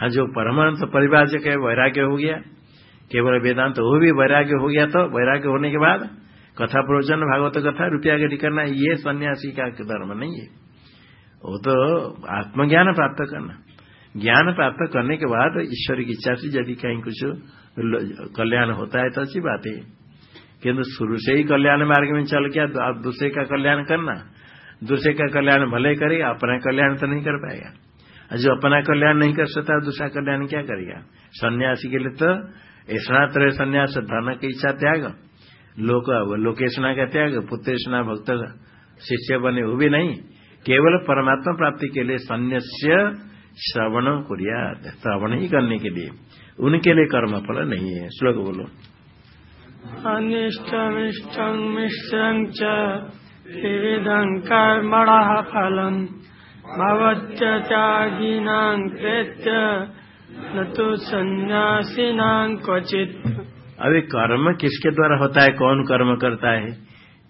हाँ जो परमानंद तो परिभाषक है, वैराग्य हो गया। केवल वेदांत तो वो भी वैराग्य हो गया तो वैराग्य होने के बाद कथा प्रवचन, भागवत कथा, रुपया गति करना ये सन्यासी का धर्म नहीं है। वो तो आत्मज्ञान प्राप्त करना। ज्ञान प्राप्त करने के बाद ईश्वर की इच्छा से यदि कहीं कुछ कल्याण होता है तो अच्छी बात है। किन्तु शुरू से ही कल्याण मार्ग में चल गया आप दूसरे का कल्याण करना, दूसरे का कल्याण भले करेगा अपना कल्याण तो नहीं कर पाएगा। जो अपना कल्याण नहीं कर सकता, दूसरा कल्याण क्या करेगा? सन्यासी के लिए तो ऐसा सन्यास, धन की इच्छा त्याग, लोक, लोकेशना का त्याग, पुत्रेशना भक्त, शिष्य बने वो भी नहीं। केवल परमात्मा प्राप्ति के लिए सन्यास्य श्रवण कुरिया, श्रवण ही करने के लिए। उनके लिए कर्म फल नहीं है। श्लोक बोलो। अनिष्टमिष्टं मिश्रं च विविधं कर्मण फलम्। कृत्य न तो सन्यासीनां क्वचित। अभी कर्म किसके द्वारा होता है? कौन कर्म करता है?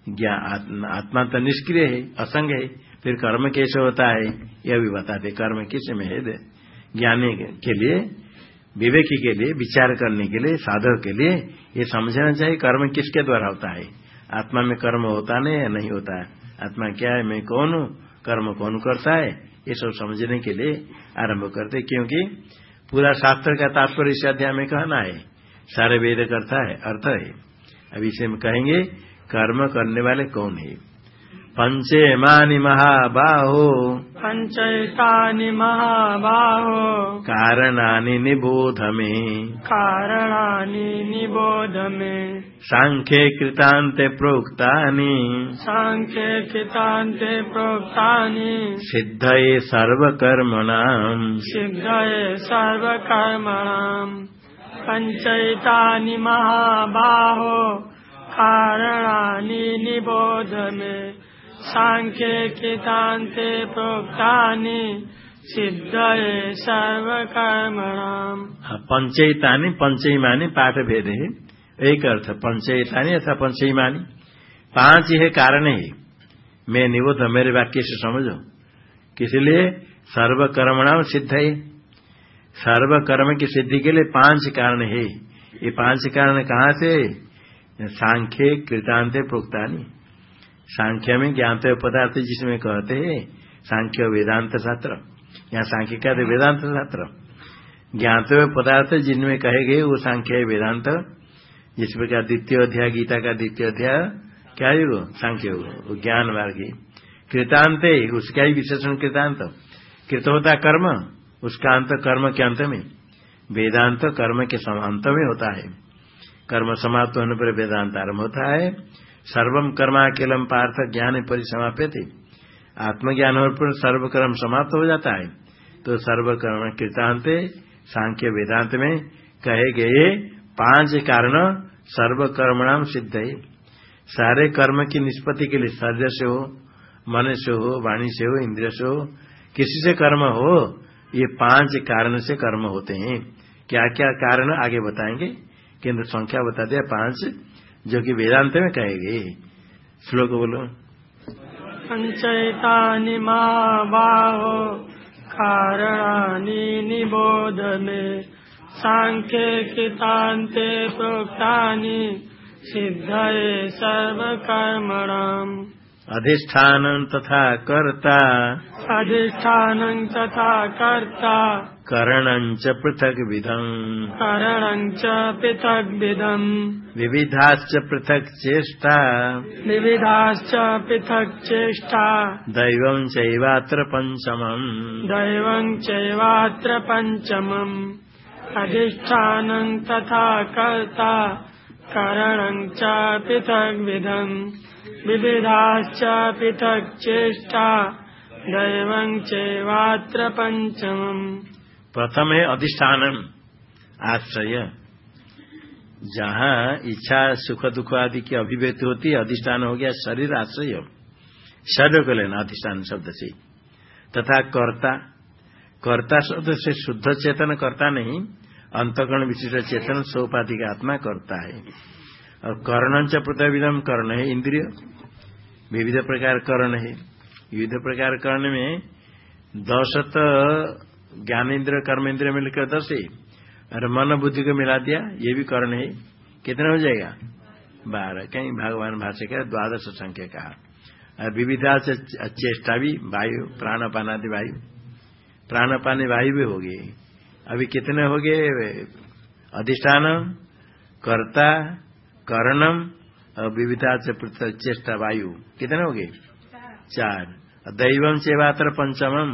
ज्ञान आत्मा तो निष्क्रिय है असंग है फिर कर्म कैसे होता है? यह भी बताते कर्म किसमें है? ज्ञानी के लिए विवेकी के लिए, विचार करने के लिए, साधक के लिए ये समझना चाहिए, कर्म किसके द्वारा होता है? आत्मा में कर्म होता नहीं या नहीं होता है। आत्मा क्या है? मैं कौन हूँ? कर्म कौन करता है? ये सब समझने के लिए आरंभ करते क्योंकि पूरा शास्त्र का तात्पर्य इस अध्याय में कहना है। सारे वेद करता है, अर्थ है। अब इसे में कहेंगे, कर्म करने वाले कौन है? पंचे मानी महाबाहो। पंचैतानि महाबाहो। कारणानि निबोध मे कारणानि निबोध मे साङ्ख्ये कृतान्ते प्रोक्तानि। साङ्ख्ये कृतान्ते प्रोक्तानि। सिद्धये सर्वकर्मणाम्। सिद्धये सर्वकर्मणाम्। पञ्चैतानि महाबाहो। कारणानि निबोध मे सांख्ये कृतान्ते प्रोक्तानि सिद्धये सर्वकर्मणाम्। पंचयितानि पंचयमानी पाठ भेद है एक अर्थ पंचयितानि अथवा पंचयमानी पाँच है कारण है। मैं निबोध मेरे वाक्य से समझो। किसलिए सर्वकर्मणाम सिद्ध है सर्वकर्म की सिद्धि के लिए पाँच कारण है। ये पाँच कारण कहाँ से? सांख्य कृतांत प्रोक्तानी। सांख्य में ज्ञात पदार्थ जिसमें कहते हैं, सांख्य वेदांत शास्त्र। यहाँ सांख्य का वेदांत शास्त्र। ज्ञात पदार्थ जिनमें कहे गए वो सांख्य वेदांत। जिस प्रकार द्वितीय अध्याय, गीता का द्वितीय अध्याय, क्या है वो? सांख्य ज्ञान मार्ग कृतांत उसका ही विशेषण कृतांत। कृत होता कर्म, उसका अंत कर्म के अंत में। वेदांत कर्म के अंत में होता है। कर्म समाप्त होने पर वेदांत आरंभ होता है। सर्वम कर्माकेलम पार्थ ज्ञान परिसमाप्य थे आत्मज्ञान पर सर्वकर्म समाप्त हो जाता है। तो सर्वकर्म कृतांत, सांख्य वेदांत में कहे गए पाँच कारण सर्वकर्मणाम सिद्ध है। सारे कर्म की निष्पत्ति के लिए शरीर से हो, मन से हो, वाणी से हो, इंद्रिय से हो, किसी से कर्म हो, ये पाँच कारण से कर्म होते हैं। क्या क्या कारण आगे बताएँगे? केंद्र संख्या बता दिया, पाँच। जो कि वेदांत में कहेगे श्लोक बोलो। पंचैतानि महाबाहो कारणानि निबोध मे। कितांते कृतान्ते प्रोक्तानि, सिद्धये सर्वकर्मणाम्। अधिष्ठान तथा कर्ता। अधिष्ठानं तथा कर्ता। करणं च पृथक् विधम् करणं च पृथग्विधम्। विविधाश्च पृथक् चेष्टा। विविधाश्च पृथक् चेष्टा। दैवं चैवात्र पञ्चमम्। दैवं चैवात्र पञ्चमम्। अधिष्ठानं तथा कर्ता। करणं च पृथग्विधम् विविधाश्च पृथक् चेष्टा दैवं चैवात्र पञ्चमम्। प्रथम है अधिष्ठान आश्रय। जहाँ इच्छा, सुख, दुख आदि की अभिव्यक्ति होती है, अधिष्ठान हो गया शरीर आश्रय। शरीर को लेना अधिष्ठान शब्द से। तथा कर्ता। कर्ता शब्द से शुद्ध चेतन करता नहीं, अंतकरण विशिष्ट चेतन सोपाधि का आत्मा करता है। और कर्ण च पृथ्वीदम कर्ण है इंद्रिय। विविध प्रकार कर्ण है। विविध प्रकार कर्ण में दशत ज्ञानेन्द्र कर्मेंद्र मिलकर दस है और मन बुद्धि को मिला दिया, ये भी कर्ण है। कितना हो जाएगा? बारह। कहीं भगवान भाष्य का द्वादश संख्या कहा। विविधा से चेष्टा भी, वायु प्राणपानादि वायु। प्राण प्राणपानी वायु भी हो गए अभी कितने हो गए? अधिष्ठान, कर्ता कर्णम और विविधा से पृथक चेष्टा वायु। कितने हो गए चार। दैवम सेवात्र पंचमम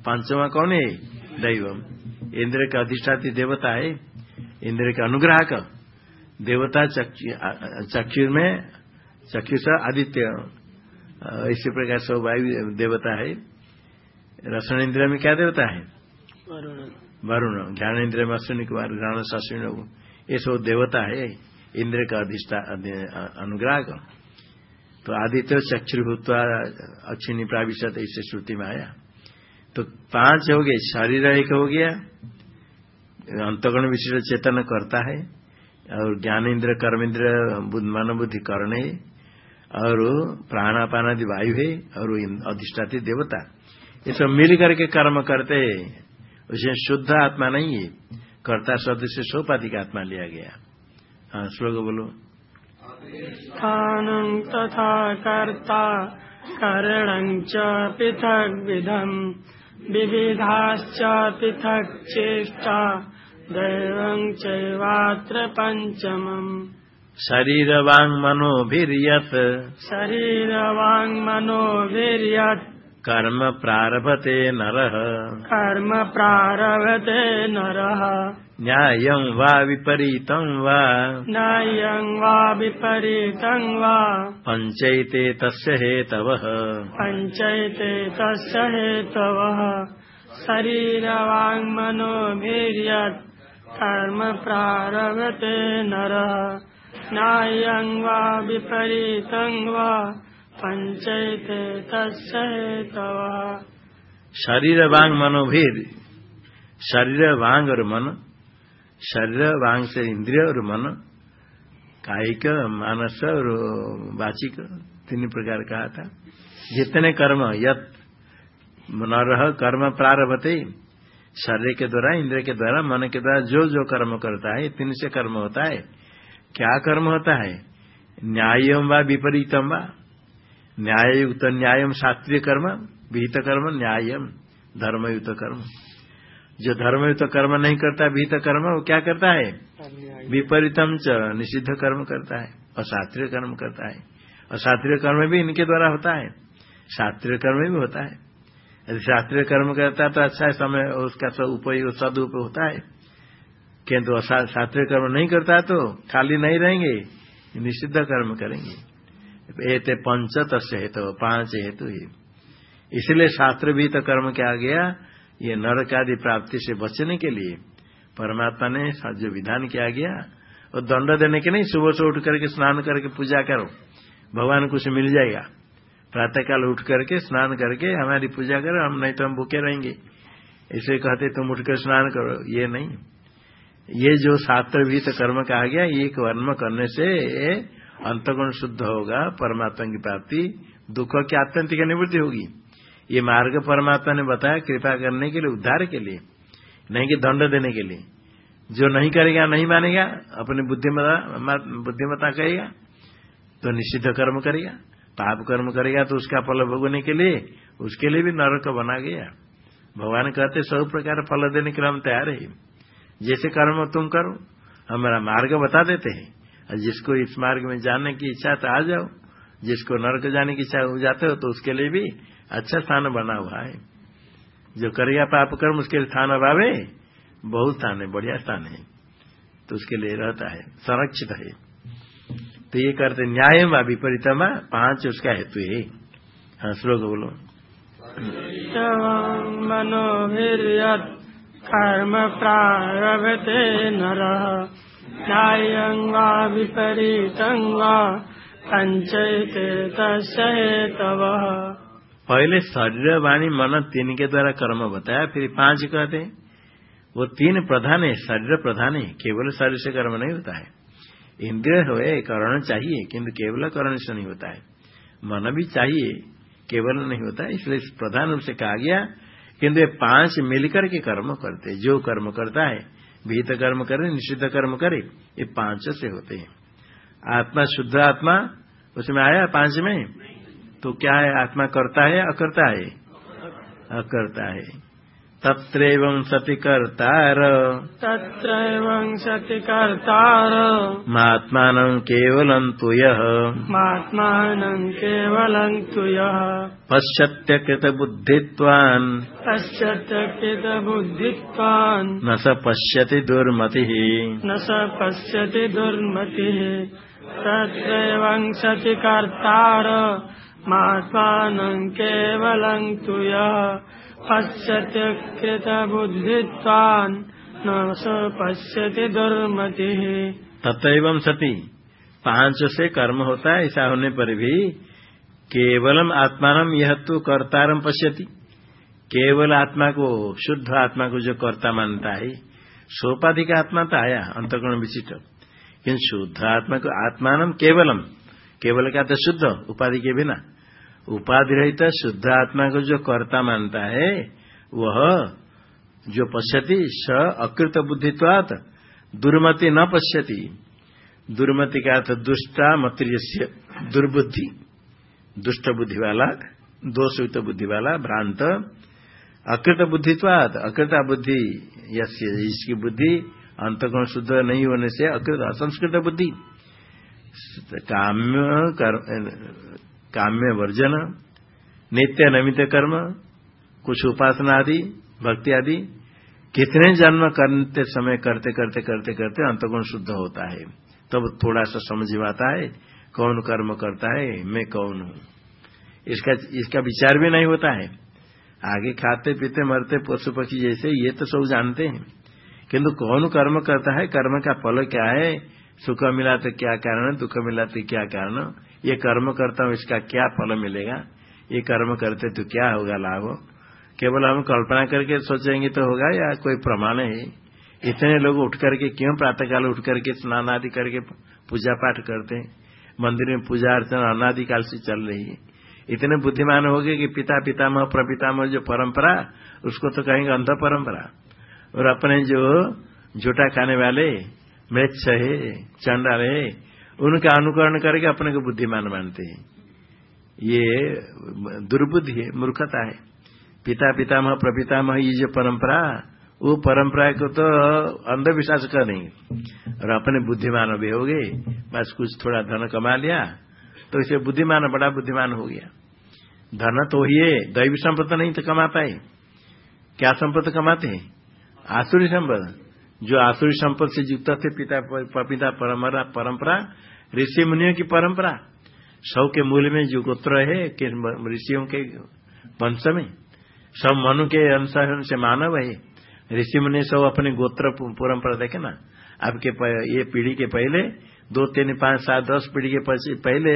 पंचमा कौन है? दैवम इंद्र का अधिष्ठाती देवता है। इंद्र के अनुग्राहक। देवता चक्षु में चक्षु से आदित्य। इसी प्रकार सब वायु देवता है। रसन इंद्र में क्या देवता है? वरुण। ज्ञान इंद्र में अश्विनी कुमार ग्रहण अश्विन ये सब देवता है। इंद्र का अधिष्ठा अनुग्राहक तो आदित्य चक्षुभूतवा अक्षिणी प्राविशत इसे श्रुति में आया। तो पाँच हो गए शरीर एक हो गया, अंतगुण विशिष्ट चेतन करता है, और ज्ञानेन्द्र कर्मेंद्र मन, बुद्धि कर्ण है, और प्राणापानादि वायु है, और अधिष्ठाती देवता। ये सब मिल करके कर्म करते हैं। उसे शुद्ध आत्मा नहीं है। कर्ता शब्द से सोपाधि आत्मा लिया गया। हाँ श्लोक बोलो स्थानं तथा कर्ता करणं च पृथग्विधम् विविधाश्च पृथक् चेष्टा दैवं चैवात्र पञ्चमम्। शरीरवाङ्मनोभिर्यत् शरीरवाङ्मनोभिर्यत् कर्म प्रारभते नरः। कर्म प्रारभते नरः। न्यायं वा विपरीतं वा न्यायं वा विपरीतं वा पञ्चैते तस्य हेतवः पञ्चैते तस्य हेतवः शरीरवाङ्मनोभिर्यत् कर्म प्रारभते नरः न्यायं वा विपरीतं वा पञ्चैते तस्य हेतवः शरीर वांग और मन शरीर वांग से इंद्रिय, और मन, कायिक, मानस, और वाचिक, तीन प्रकार कहा था। जितने कर्म, यत नरह कर्म प्रारभते, शरीर के द्वारा, इंद्रिय के द्वारा, मन के द्वारा, जो जो कर्म करता है, तीन से कर्म होता है। क्या कर्म होता है? न्यायम व विपरीतम व। न्यायुक्त न्यायम शास्त्रीय कर्म, विहित कर्म, न्यायम धर्मयुक्त कर्म। जो धर्म तो कर्म नहीं करता विहित कर्म वो क्या करता है? विपरीतम च निषिद्ध कर्म करता है अशास्त्रीय कर्म करता है। अशास्त्रीय कर्म भी इनके द्वारा होता है शास्त्रीय कर्म भी होता है। यदि शास्त्रीय कर्म करता है तो अच्छा है समय उसका सब उपयोग सदुपयोग होता है। किंतु शास्त्रीय कर्म नहीं करता तो खाली नहीं रहेंगे निषिद्ध कर्म करेंगे। एते पंच तस्य हेतु पाँच हेतु ही। इसलिए शास्त्र भी तो कर्म क्या गया ये नरक आदि प्राप्ति से बचने के लिए परमात्मा ने जो विधान किया गया और दंड देने के नहीं, सुबह से उठ करके स्नान करके पूजा करो, भगवान कुछ मिल जाएगा। प्रातःकाल उठ करके स्नान करके हमारी पूजा करो, हम नहीं तो हम भूखे रहेंगे। इसे कहते तुम उठकर स्नान करो, ये नहीं। ये जो शास्त्र भी तो कर्म कहा गया, ये कर्म करने से अंतगुण शुद्ध होगा, परमात्मा की प्राप्ति, दुख की आत्यंतिक निवृत्ति होगी। ये मार्ग परमात्मा ने बताया कृपा करने के लिए, उद्धार के लिए, नहीं कि दंड देने के लिए। जो नहीं करेगा, नहीं मानेगा, अपने बुद्धिमता बुद्धिमता कहेगा तो निषिद्ध कर्म करेगा, पाप कर्म करेगा तो उसका फल भोगने के लिए, उसके लिए भी नरक बना गया। भगवान कहते, सब प्रकार फल देने के लिए हम तैयार है। जैसे कर्म तुम करो हमारा मार्ग बता देते हैं। और जिसको इस मार्ग में जाने की इच्छा तो आ जाओ। जिसको नरक जाने की इच्छा हो जाते हो तो उसके लिए भी अच्छा स्थान बना हुआ है। जो करेगा पाप कर्म, उसके लिए स्थान अभाव बहुत स्थान है, बढ़िया स्थान है। तो उसके लिए रहता है, संरक्षित है। तो ये करते न्याय व विपरीतमा पाँच उसका हेतु है। हाँ श्लोक बोलो। मनोभिर्यत् कर्म प्रारभते नरः। न्यायं वा विपरीतं वा पंचयते तस्हेतवः पहले शरीर वाणी मन तीन के द्वारा कर्म बताया, फिर पाँच कहते हैं। वो तीन प्रधान है, शरीर प्रधान है, केवल शरीर से कर्म नहीं होता है। इंद्रिय हुए, करण चाहिए, किंतु केवल करण से नहीं होता है। मन भी चाहिए, केवल नहीं होता है, इसलिए प्रधान रूप से कहा गया, किंतु ये पाँच मिलकर के कर्म करते जो कर्म करता है भीत कर्म करे, निषिद्ध कर्म करे, ये पाँच से होते हैं। आत्मा, शुद्ध आत्मा, उसमें आया पाँच में? तो क्या है? आत्मा करता है अकर्ता है? अकर्ता है। तत्रैवं सति कर्तार। तत्रैवं सति कर्तार। महात्मानं केवलं तु यः। महात्मानं केवलं तु यः। पश्यत्यकृतबुद्धित्वान्। पश्यत्यकृतबुद्धित्वान्। न स पश्यति दुर्मतिः। न स पश्यति दुर्मतिः। तत्रैवं सति कर्तार। महात्मानं केवलं तु यः पश्यत्यकृतबुद्धित्वान् न स पश्यति दुर्मतिः। तत्व सती। पाँच से कर्म होता है, ऐसा होने पर भी केवलम आत्मान यह तो कर्तारम पश्यति। केवल आत्मा को, शुद्ध आत्मा को जो कर्ता मानता है सोपाधि का आत्मा तो आया, अंतकरण विशिष्ट। किन्तु शुद्ध आत्मा को आत्मान केवलम, केवल का तो शुद्ध, उपाधि के बिना। उपाधि रहित, शुद्ध आत्मा को जो कर्ता मानता है, वह जो पश्यति, स अकृत बुद्धित्वात, दुर्मति न पश्यति। दुर्मति का अर्थ दुष्टा मत्रिय दुर्बुद्धि। दुष्ट बुद्धि वाला दोषयुक्त बुद्धि वाला भ्रांत। अकृत बुद्धित्वात, अकृता बुद्धि इसकी बुद्धि अंतगुण शुद्ध नहीं होने से अकृत असंस्कृत बुद्धि। काम्य काम्य वर्जन, नित्य नमित कर्म, कुछ उपासना आदि, भक्ति आदि, कितने जन्म करते समय करते करते करते करते अंतगुण शुद्ध होता है। तब थोड़ा सा समझ में आता है, कौन कर्म करता है, मैं कौन हूँ। इसका इसका विचार भी नहीं होता है। आगे खाते पीते मरते पशु पक्षी जैसे, ये तो सब जानते हैं। किंतु कौन कर्म करता है, कर्म का फल क्या है सुख मिला तो क्या कारण दुख मिला तो क्या कारण ये कर्म करता हूँ, इसका क्या फल मिलेगा? ये कर्म करते तो क्या होगा लाभ? केवल हम कल्पना करके सोचेंगे तो होगा या कोई प्रमाण है? इतने लोग उठ करके क्यों प्रातःकाल उठ करके स्नान आदि करके पूजा पाठ करते हैं? मंदिर में पूजा अर्चना अनादिकाल से चल रही है। इतने बुद्धिमान हो गए कि पिता पितामह प्रपितामह जो परंपरा, उसको तो कहेंगे अंध परंपरा और अपने जो झूठा खाने वाले मृक्ष है चंडाल है उनका अनुकरण करके अपने को बुद्धिमान मानते हैं। ये दुर्बुद्धि है, मूर्खता है। पिता पितामह प्रपितामह, ये जो परंपरा, वो परंपरा को तो अंधविश्वास कर नहीं और अपने बुद्धिमान भी हो गए, बस कुछ थोड़ा धन कमा लिया तो इसे बुद्धिमान, बड़ा बुद्धिमान हो गया। धन तो ही है, दैवी संपत्ति नहीं तो कमा पाए क्या संपत्ति कमाते हैं? आसुरी संपद जो आसुरी संपद से युक्त थे, पिता पिता परंपरा परंपरा, ऋषि मुनियों की परंपरा। सौ के मूल में जो गोत्र है ऋषियों के वंश में, सब मनु के अनुसार से मानव है। ऋषि मुनि सब अपने गोत्र परंपरा देखे ना। आपके ये पीढ़ी के पहले, दो, तीन, पाँच, सात, दस पीढ़ी के पहले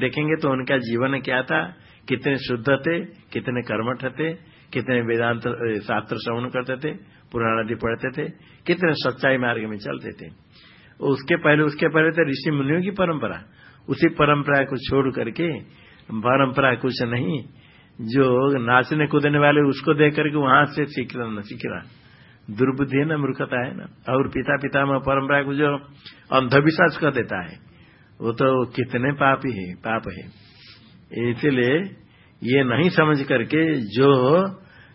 देखेंगे तो उनका जीवन क्या था, कितने शुद्ध थे, कितने कर्मठ थे, कितने वेदांत, शास्त्र श्रवण करते थे। पुराण आदि पढ़ते थे, कितने सच्चाई मार्ग में चलते थे। उसके पहले उसके पहले तो ऋषि मुनियों की परंपरा। उसी परंपरा को छोड़ करके, परंपरा कुछ नहीं, जो नाचने कूदने वाले उसको देख करके वहाँ से सीख रहा सीख रहा। दुर्बुद्धि है ना, मूर्खता है ना। और पिता पिता में परंपरा को जो अंधविश्वास कर देता है, वो तो कितने पापी है, पाप है। इसलिए ये नहीं समझ करके जो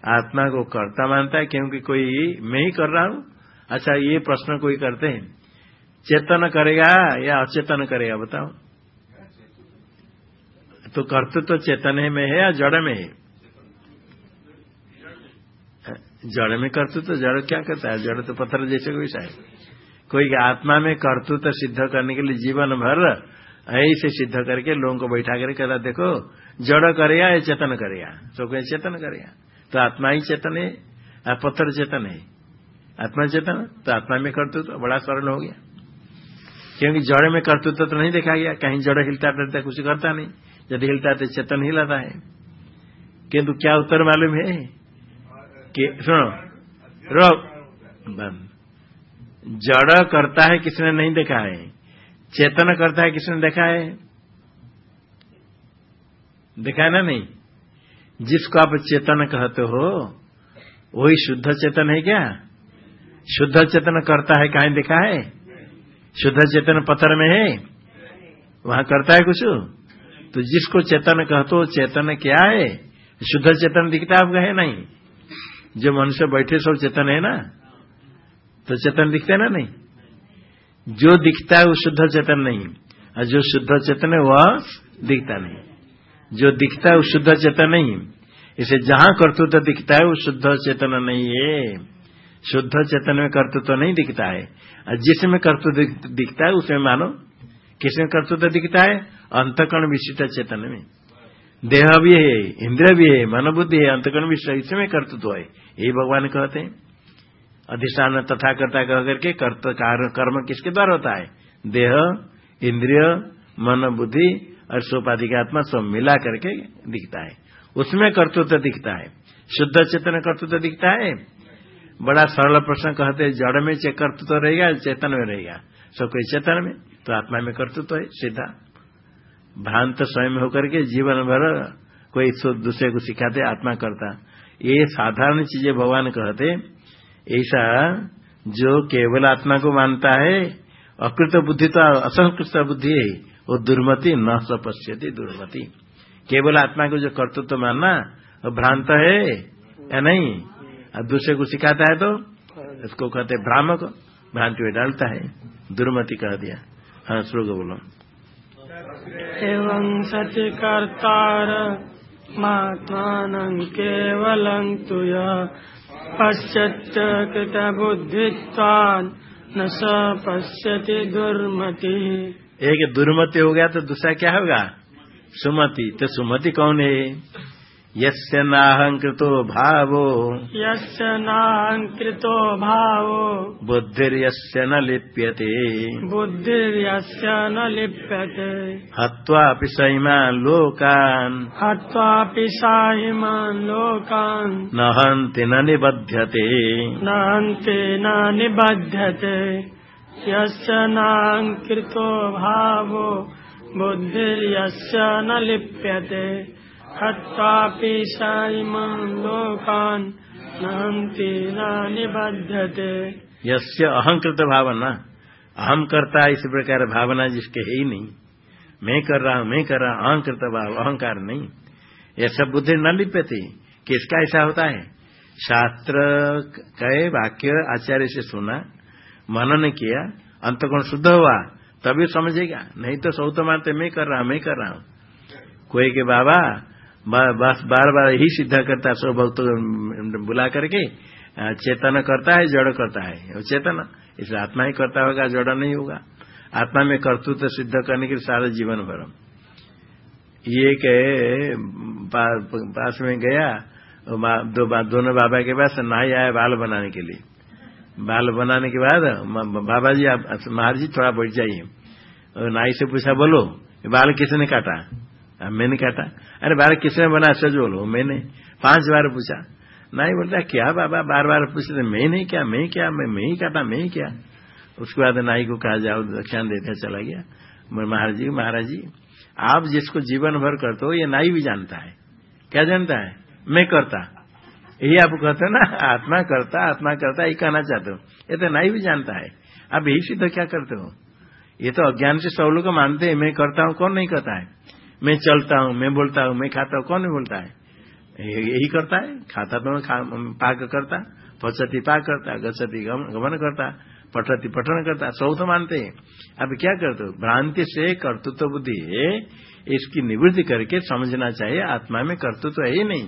आत्मा को कर्ता मानता है, क्योंकि कोई मैं ही कर रहा हूँ। अच्छा ये प्रश्न कोई करते हैं। चेतन करेगा या अचेतन करेगा, बताओ। तो कर्तृत्व तो चेतन में है या जड़ में है? जड़ में कर्तृत्व तो जड़ क्या करता है? जड़ तो पत्थर जैसे कोई सा कोई आत्मा में कर्तृत्व तो सिद्ध करने के लिए जीवन भर ऐसे सिद्ध करके लोगों को बैठा कर कहता देखो, जड़ करेगा या चेतन करेगा? तो कोई चेतन करेगा। तो आत्मा ही चेतन है या पत्थर चेतन है। आत्मा चेतन तो आत्मा में कर्तृत्व बड़ा सरल हो गया। क्योंकि जड़ में कर्तृत्व तो नहीं देखा गया, कहीं जड़ हिलता डरता कुछ करता नहीं, यदि हिलता तो चेतन हिलाता है। किंतु क्या उत्तर मालूम है? कि सुनो रो जड़ करता है किसने नहीं देखा है, चेतन करता है किसने देखा है? देखा है ना नहीं? जिसको आप चेतन कहते हो, वही शुद्ध चेतन है क्या? शुद्ध चेतन करता है, कहीं देखा है? शुद्ध चेतन पत्थर में है। वहाँ करता है कुछ? तो जिसको चेतन कहते हो, चेतन क्या है? शुद्ध चेतन दिखता है आपका, है नहीं? जो मनुष्य बैठे, सब चेतन है ना? तो चेतन दिखता है ना नहीं? जो दिखता है, वो शुद्ध चेतन नहीं। और जो शुद्ध चेतन है, वह दिखता नहीं। जो दिखता है वो शुद्ध चेतन नहीं इसे जहाँ कर्तृत्व दिखता है वो शुद्ध चेतन नहीं है। शुद्ध चेतन में कर्तृत्व नहीं दिखता है। और जिसमें कर्तृत्व दिखता है, उसमें मानो किसमें कर्तृत्व दिखता है? अंतकर्ण विशिष्ट चेतन में। देह भी है, इंद्र भी है, मनोबुद्धि है, अंतकर्ण विशिष्ट इसमें कर्तृत्व है। यही भगवान कहते हैं। अधिष्ठान तथा करता कह करके कर्म किसके द्वारा होता है? देह, इंद्रिय मन बुद्धि और सोपाधि का आत्मा सब मिला करके दिखता है। उसमें कर्तृत्व दिखता है। शुद्ध चेतन कर्तृत्व दिखता है। बड़ा सरल प्रश्न कहते हैं, जड़ में कर्तृत्व रहेगा, चेतन में रहेगा। सब कोई चेतन में तो आत्मा में कर्तृत्व है, सीधा। भ्रांत स्वयं होकर के जीवन भर कोई दूसरे को सिखाते, आत्मा करता। ये साधारण चीज़ें भगवान कहते ऐसा जो केवल आत्मा को मानता है, अकृत बुद्धि तो असंकृत बुद्धि है। वो दुर्मति न सपश्यति दुर्मति। केवल आत्मा को जो कर्तृत्व तो मानना, वो भ्रांत है या नहीं? अब दूसरे को सिखाता है तो? इसको कहते भ्रामक, भ्रांति में डालता है। दुर्मति कह दिया। हाँ श्लोक बोलो। एवं सति कर्तार महात्मान केवल पश्चात कृत न स पश्यति दुर्मति। एक दुर्मति हो गया तो दूसरा क्या होगा? सुमति। तो सुमति कौन है? यस्य नाहंकृतो भावो। यस्य नाहंकृतो भावो। बुद्धिर्यस्य न लिप्यते। बुद्धिर्यस्य न लिप्यते। हत्वापि सैमान् लोकान्। हत्वापि साहिमान् लोकान्। न हन्ति न निबध्यते। न हन्ति न निबध्यते। नाङ्कृतो भावो बुद्धिर्यस्य न लिप्यते। हत्वापि स इमान् निबध्यते। यस्य अहंकृत भावना अहम करता इस प्रकार भावना जिसके है ही नहीं। मैं कर रहा हूँ, मैं कर रहा हूँ अहंकृत भाव, अहंकार नहीं। ऐसा बुद्धि न लिप्यते, किसका ऐसा होता है? शास्त्र कहे वाक्य आचार्य से सुना मनन किया अंतकोण शुद्ध हुआ, तभी समझेगा, नहीं तो सौ तो मानते मैं कर रहा मैं कर रहा हूँ। कोई के बाबा बस बार बार यही सिद्ध करता सौ भक्त बुला करके चेतन करता है, जड़ करता है। चेतन, इसलिए आत्मा ही करता होगा, जड़ नहीं होगा। आत्मा में कर्तृत्व सिद्ध करने के लिए सारा जीवन भर। ये के पास में गया दो दोनों बाबा के पास नाई आया बाल बनाने के लिए। बाल बनाने के बाद बाबा जी आप महाराज जी थोड़ा बैठ जाइए। नाई से पूछा, बोलो बाल किसने काटा? मैंने काटा। अरे, बाल किसने बना? सच बोलो, मैंने। पाँच बार पूछा। नाई बोलता, क्या बाबा? बार बार पूछते मैं नहीं, क्या, मैं क्या, मैं मैं ही काटा, मैं ही क्या? उसके बाद नाई को कहा, जाओ, दक्षिण देते चला गया। महाराज जी महाराज जी आप जिसको जीवन भर करते हो, ये नाई भी जानता है। क्या जानता है? मैं करता। यही आप कहते हो ना, आत्मा करता आत्मा करता, यही कहना चाहते हो। ये तो नहीं भी जानता है। आप यही सिद्ध क्या करते हो? ये तो अज्ञान से सब लोग मानते हैं, मैं करता हूँ, कौन नहीं करता है? मैं चलता हूँ, मैं बोलता हूँ, मैं खाता हूँ, कौन नहीं बोलता है? यही करता है, खाता तो पाक करता, पचती पाक करता गति गमन करता, पठती पठन करता, सब तो मानते हैं। अब क्या करते हो? भ्रांति से कर्तृत्व बुद्धि है, इसकी निवृत्ति करके समझना चाहिए, आत्मा में कर्तृत्व है ही नहीं।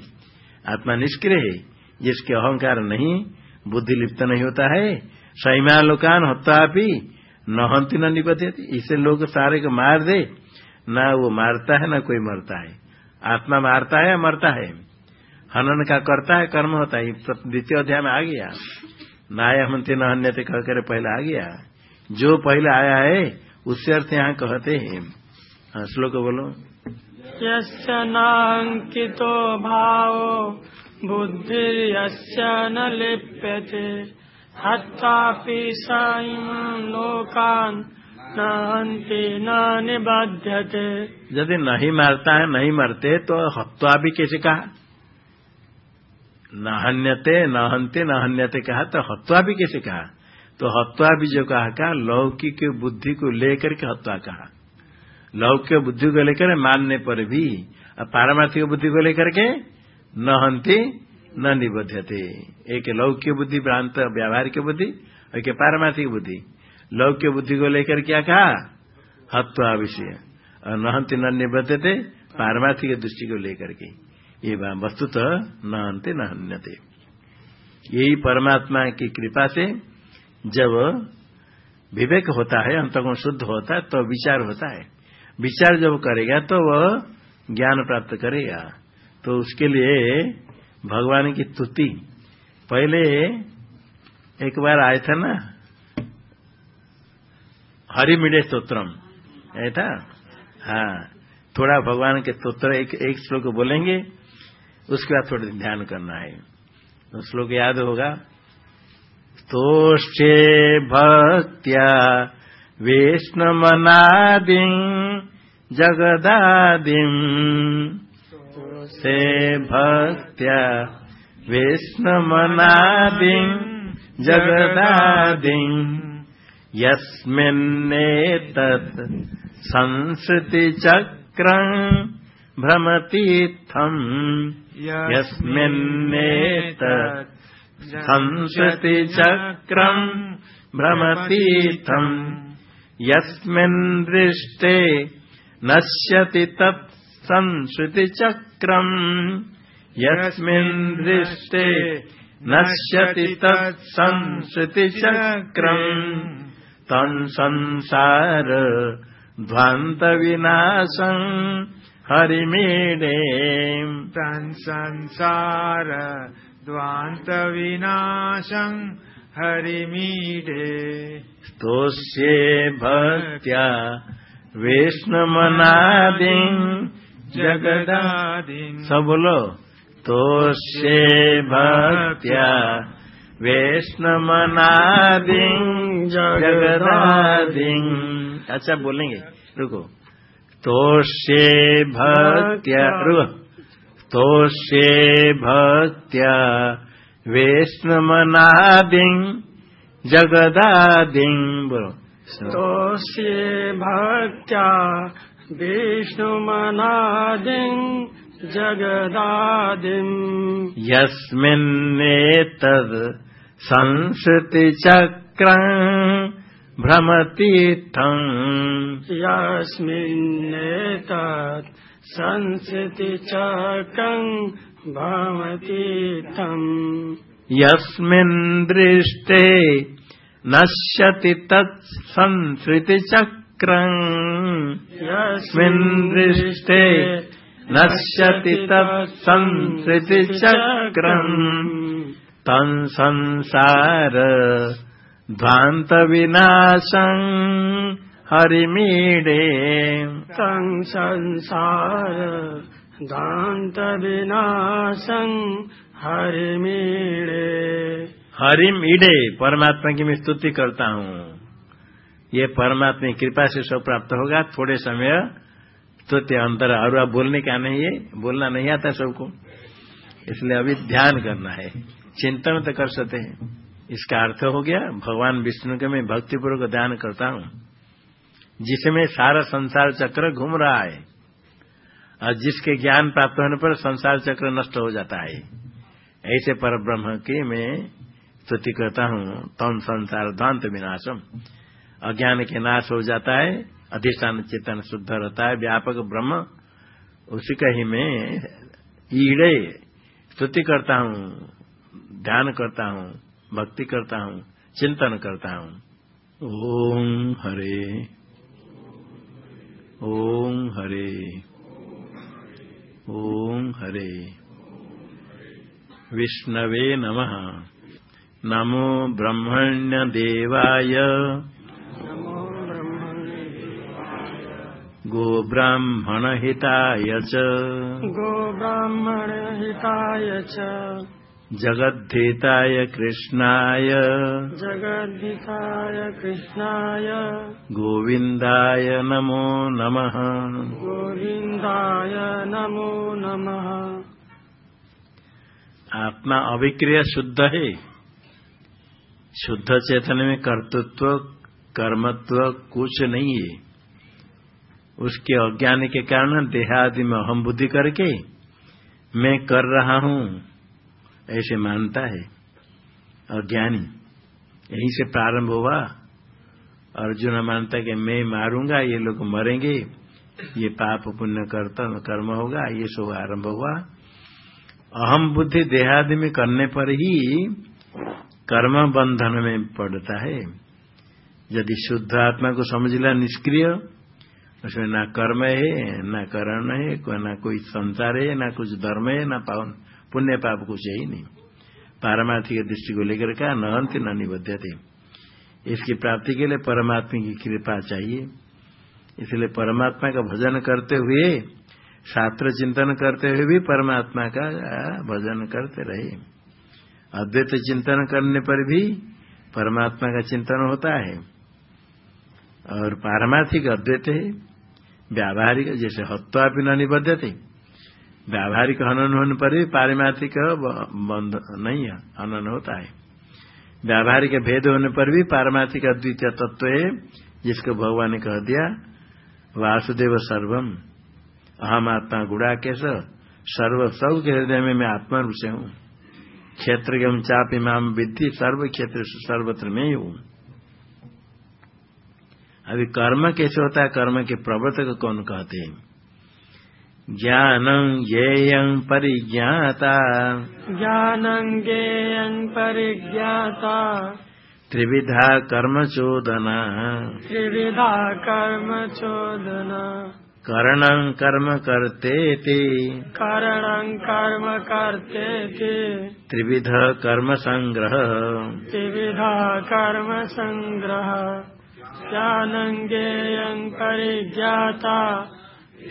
आत्मा निष्क्रिय है। जिसके अहंकार नहीं बुद्धि लिप्त नहीं होता है। सैमालोकान होता भी न हंती न इसे लोग सारे को मार दे। न वो मारता है न कोई मरता है। आत्मा मारता है या मरता है? हनन का करता है कर्म होता है। द्वितीय अध्याय में आ गया। नाय हंती न हन्यते कहकर पहले आ गया। जो पहले आया है उससे अर्थ यहाँ कहते हैं। हाँ, श्लोक बोलो। यस्नाङ्कितो भावो बुद्धिर्यस्य न लिप्यते। साइम लोकान नहन्ति, न यदि नहीं मरता है, नहीं मरते तो हत्वा भी कैसे कहा? नहन्यते, नहन्ते, नहन्यते कहा तो हत्वा भी कैसे कहा? तो हत्वा भी जो कहा कहा, लौकिक बुद्धि को लेकर के हत्वा कहा। लौकिक बुद्धि को लेकर मानने पर भी पारमार्थिक बुद्धि को लेकर के न हंती, न निबद्धते एक लौक्य बुद्धि, भ्रांत, व्यावहारिक बुद्धि, और एक पारमार्थिक बुद्धि। लौक्य बुद्धि को लेकर क्या कहा? हत्वा विषय। और न हंती, न निबद्धते पारमार्थिक दृष्टि को लेकर के। ये वस्तुतः न हंते, न हन्यते। यही परमात्मा की कृपा से जब विवेक होता है, अंतगुण शुद्ध होता है तो विचार होता है। विचार जब करेगा तो वह ज्ञान प्राप्त करेगा। तो उसके लिए भगवान की तुति पहले एक बार आए थे ना? हरिमिडे स्त्रोत्रम था? हाँ। थोड़ा भगवान के स्त्रोत्र एक, एक श्लोक बोलेंगे उसके बाद थोड़ा ध्यान करना है। तो श्लोक याद होगा। तोष्टे भक्त्या वैष्णवनादि जगदादिम् से भक्त्या वैष्णवनादिम् जगदादिम् यस्मिन्नेतत् संसृतिचक्रम् भ्रमतीर्थम्। यस्मिन्नेतत् संसृतिचक्रम् भ्रमतीर्थम्। यस्मिन् दृष्टे नश्यति तत् संश्रुतिचक्रम्। यस्मिन् दृष्टे नश्यति तत् संश्रुतिचक्रम्। तन् संसार ध्वान्तविनाशम् हरिमीडे। तन् संसार ध्वान्तविनाशम् हरिमीडे। स्तोष्ये भक्त्या वैष्णवनादि जगदादि। सब बोलो। तोष्ये भक्त्या वैष्णवनादि जगदादि। अच्छा बोलेंगे। रुको। तोष्ये भक्त्या रुको। तोष्ये भक्त्या वैष्णवनादि जगदादि। बोलो। स्तोष्ये भक्त्या विष्णुमनादिम् जगदादिम् यस्मिन्नेतद् संसृतिचक्रम् भ्रमतीर्थम् यस्मिन्नेतत् संस्थितिचक्रम् भ्रमतीर्थम्। यस्मिन् दृष्टे नश्यति तत् संसृतिचक्रम् यस्मिन् दृष्टे नश्यति तत् संसृतिचक्रम् तन् संसार ध्वान्तविनाशम् हरिमीडे। तं संसार दान्तविनाशम् हरिमीडे। हरिम ईडे परमात्मा की मैं स्तुति करता हूँ। ये परमात्मा की कृपा से सब प्राप्त होगा। थोड़े समय स्तुति अंतर और अब बोलने का नहीं है, बोलना नहीं आता सबको। इसलिए अभी ध्यान करना है। चिंतन तो कर सकते हैं। इसका अर्थ हो गया, भगवान विष्णु के मैं भक्तिपूर्वक ध्यान करता हूँ। जिसमें सारा संसार चक्र घूम रहा है और जिसके ज्ञान प्राप्त होने पर संसार चक्र नष्ट हो जाता है। ऐसे पर ब्रह्म की मैं स्तुति करता हूँ तम संसार ध्वांत विनाशम। अज्ञान के नाश हो जाता है, अधिष्ठान चेतन शुद्ध रहता है, व्यापक ब्रह्म, उसी का ही मैं ईड़े, स्तुति करता हूँ, ध्यान करता हूँ, भक्ति करता हूँ, चिंतन करता हूँ। ओम हरे ओम हरे ओम हरे। विष्णवे नमः। नमो ब्रह्मण्य देवाय। नमो ब्रह्मणे गोब्राह्मणहिताय च। गो ब्राह्मण हिताय च। जगद्धेताय कृष्णाय। जगद्धिताय कृष्णाय। गोविन्दाय नमो नमः। गोविन्दाय नमो नमः। आत्मा अविक्रिय शुद्ध है। शुद्ध चेतन में कर्तृत्व, कर्मत्व कुछ नहीं है। उसके अज्ञान के कारण देहादि में अहम बुद्धि करके मैं कर रहा हूँ, ऐसे मानता है। अज्ञानी, यहीं से प्रारंभ हुआ। अर्जुन मानता कि मैं मारूँगा, ये लोग मरेंगे, ये पाप पुण्य करता, कर्म होगा, ये सब आरंभ हुआ। अहम बुद्धि देहादि में करने पर ही कर्म बंधन में पड़ता है। यदि शुद्ध आत्मा को समझ लिया निष्क्रिय, उसमें ना कर्म है, ना करण है ना कोई संसार है, ना कुछ धर्म है, ना पावन, पुण्य पाप कुछ है ही नहीं। पारमार्थिक दृष्टि को लेकर कहा न अंत न निबद्ध थे इसकी प्राप्ति के लिए परमात्मा की कृपा चाहिए। इसलिए परमात्मा का भजन करते हुए, शास्त्र चिंतन करते हुए भी परमात्मा का भजन करते रहे। अद्वैत चिंतन करने पर भी परमात्मा का चिंतन होता है। और पारमार्थिक अद्वैत है, व्यावहारिक, जैसे हत्वा भी न निबद्ध थे व्यावहारिक हनन होने पर भी पारमार्थिक बंध नहीं है हनन होता है। व्यावहारिक भेद होने पर भी पारमार्थिक अद्वितीय तत्व है, जिसको भगवान ने कह दिया, वासुदेव सर्वम अहम आत्मा गुड़ा कैस सर्व सब के हृदय में मैं आत्मा रूप से हूँ। क्षेत्र चाप इमाम विद्धि सर्व क्षेत्र सर्वत्र में ही हूँ अभी कर्म कैसे होता है? कर्म के प्रवर्तक कौन कहते हैं? ज्ञानं ज्ञेयं परिज्ञाता। ज्ञानं ज्ञेयं परिज्ञाता। त्रिविधा कर्म चोदना। त्रिविधा कर्म चोदना। करणं कर्म कर्तेति। करणं कर्म कर्तेति। त्रिविध कर्म संग्रह। त्रिविधा कर्म संग्रह। ज्ञानं परिज्ञाता।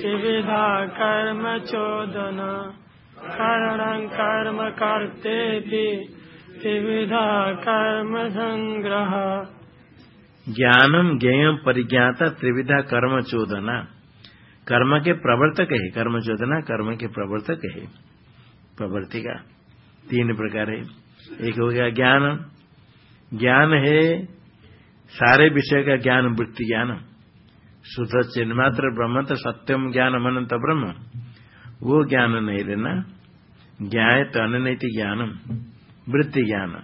त्रिविधा कर्म चोदना। करणं कर्म कर्तेति। त्रिविधा कर्म संग्रह। ज्ञानम ज्ञेयम परिज्ञाता त्रिविधा कर्म चोदना। कर्म के प्रवर्तक है, कर्म चोदना कर्म के प्रवर्तक है। प्रवर्तिका तीन प्रकार है। एक हो गया ज्ञान। ज्ञान है सारे विषय का ज्ञान, वृत्ति ज्ञान। शुद्ध चिन्ह मात्र ब्रह्म तो सत्यम ज्ञान अनंत ब्रह्म। वो ज्ञान नहीं लेना। तो अनैति ज्ञानम। वृत्ति ज्ञान।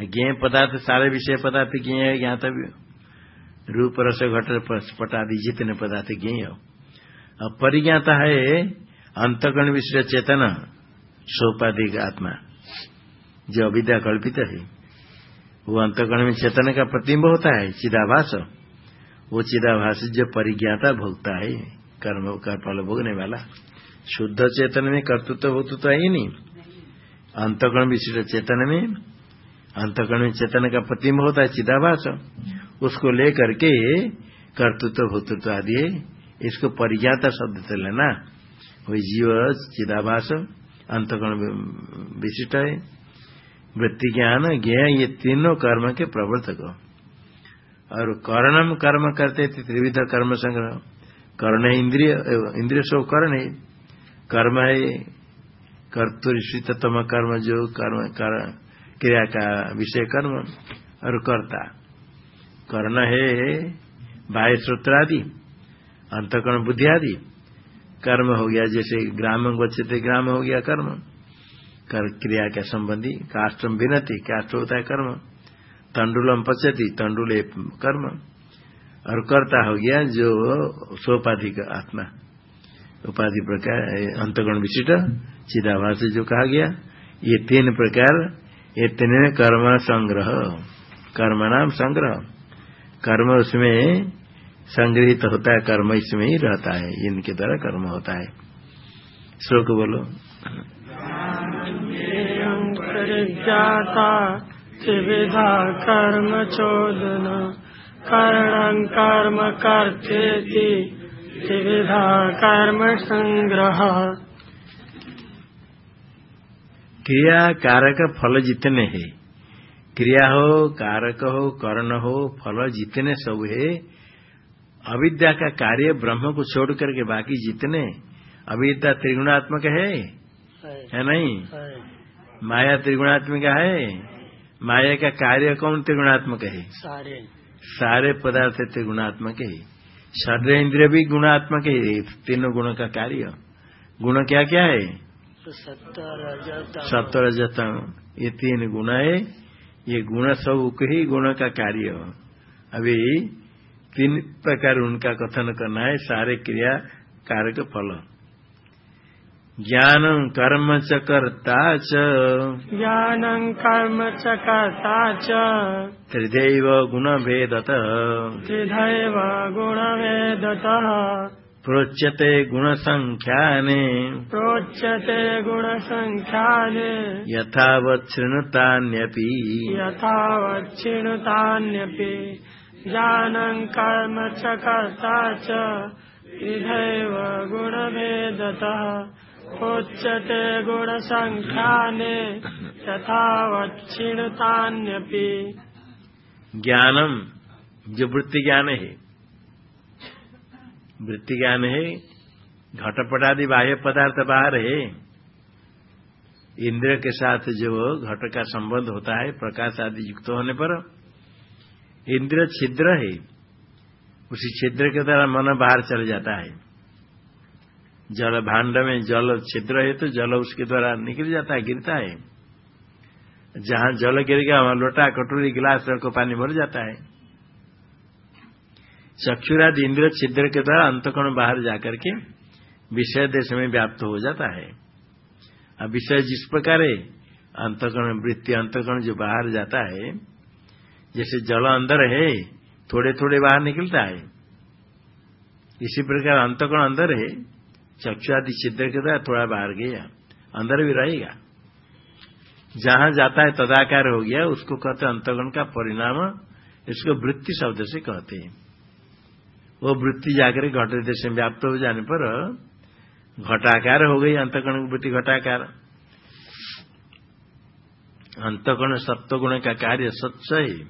ज्ञ पदार्थ, सारे विषय पदार्थ ज्ञ है ज्ञातव्य। रूप रस घट पटादि जितने पदार्थ ज्ञ अब परिज्ञाता है अंतगण विषय चेतन, सोपाधिक आत्मा। जो अविद्या कल्पित है, वो अंतगण में चेतन का प्रतिम्ब होता है, चिदाभास। वो चिदाभास जो परिज्ञाता भोगता है, कर्म का फल भोगने वाला। शुद्ध चेतन में कर्तृत्व भोक्तृत्व है ही नहीं। अंतगण विशिष्ट चेतन में अंतगण में चेतन का प्रतिम्ब होता है, चिदाभास। उसको लेकर के कर्तृत्व भोक्तृत्व आदि है इसको परिज्ञाता शब्द से लेना। वही जीव चिदाभास अंतगण विशिष्ट है। वृत्ति ज्ञान ज्ञ ये तीनों कर्म के प्रवर्तक और कर्णम कर्म करते थे त्रिविध कर्म संग्रह। कर्ण इंद्रिय इंद्रिय सो कर्ण है। कर्म है कर्तुरितम कर्म जो कर्म कर, क्रिया का विषय कर्म और कर्ता। कर्ण है, बाह्य सूत्र आदि, अंतकर्ण बुद्धि आदि। कर्म हो गया, जैसे ग्राम बच्चे ग्राम हो गया कर्म। कर क्रिया के संबंधी काष्टम विनती काष्ट होता है कर्म। तंडुलम पचती, तंडुल कर्म। और कर्ता हो गया जो सोपाधि का आत्मा। उपाधि प्रकार अंतगुण विशिष्ट, चिदाभास जो कहा गया, ये तीन प्रकार, ये तीन कर्म संग्रह। कर्म नाम संग्रह। कर्म उसमें संग्रहित होता है कर्म इसमें ही रहता है इनके द्वारा कर्म होता है। श्लोक बोलो। परिज्ञाता त्रिविधा कर्म चोदन कर्ण कर्म करते त्रिविधा कर्म संग्रह। क्रिया कारक फल जितने हैं क्रिया हो कारक हो कर्ण हो फल जितने सब है अविद्या का कार्य ब्रह्म को छोड़ करके बाकी जितने अविद्या त्रिगुणात्मक है है नहीं? माया त्रिगुणात्मक है माया का कार्य कौन त्रिगुणात्मक है? सारे। सारे पदार्थ त्रिगुणात्मक है। शरीर इंद्रिय भी गुणात्मक है तीनों गुणों का कार्य। गुण क्या क्या है सत्तर सत्तर रजतम ये तीन गुण है। ये गुण सब ही गुण का कार्य अभी तीन प्रकार उनका कथन करना है सारे क्रिया कारक फल। ज्ञानं कर्म च कर्ता च। ज्ञानं कर्म च कर्ता च। त्रिदैव गुणभेदतः। त्रिधैव गुणभेदतः। प्रोच्यते गुणसङ्ख्याने प्रोच्यते गुणसङ्ख्याने यथावत् शृणुतान्यपि। यथावच्छिणुतान्यपि ज्ञानं कर्म च कर्ता च। त्रिधैव गुणभेदतः। उच्यते गुणसङ्ख्याने यथावच्छिणतान्यपि ज्ञानम जो वृत्ति ज्ञान है वृत्ति ज्ञान है घटपट आदि बाह्य पदार्थ बाहर है। इंद्र के साथ जो घट का संबंध होता है, प्रकाश आदि युक्त होने पर इंद्र छिद्र है, उसी छिद्र के द्वारा मन बाहर चल जाता है। जल भांड में जल छिद्र है तो जल उसके द्वारा निकल जाता है, गिरता है। जहाँ जल गिर गया, वहाँ लोटा कटोरी गिलास को पानी भर जाता है। चक्षुराद इंद्र छिद्र के द्वारा अंतकोण बाहर जाकर के विषय देश में व्याप्त हो जाता है। अब विषय जिस प्रकार है अंतकरण, वृत्ति अंतकरण जो बाहर जाता है, जैसे जल अंदर है थोड़े थोड़े बाहर निकलता है। इसी प्रकार अंतकरण अंदर है चक्षु आदि छिद्र के द्वारा थोड़ा बाहर गया, अंदर भी रहेगा। जहाँ जाता है तदाकार हो गया, उसको कहते अंतगण का परिणाम, इसको वृत्ति शब्द से कहते हैं। वो वृत्ति जाकर घट देश में व्याप्त हो जाने पर घटाकार हो गई अंतगण वृत्ति घटाकार। अंतगुण सत्वगुण का कार्य सच्च है।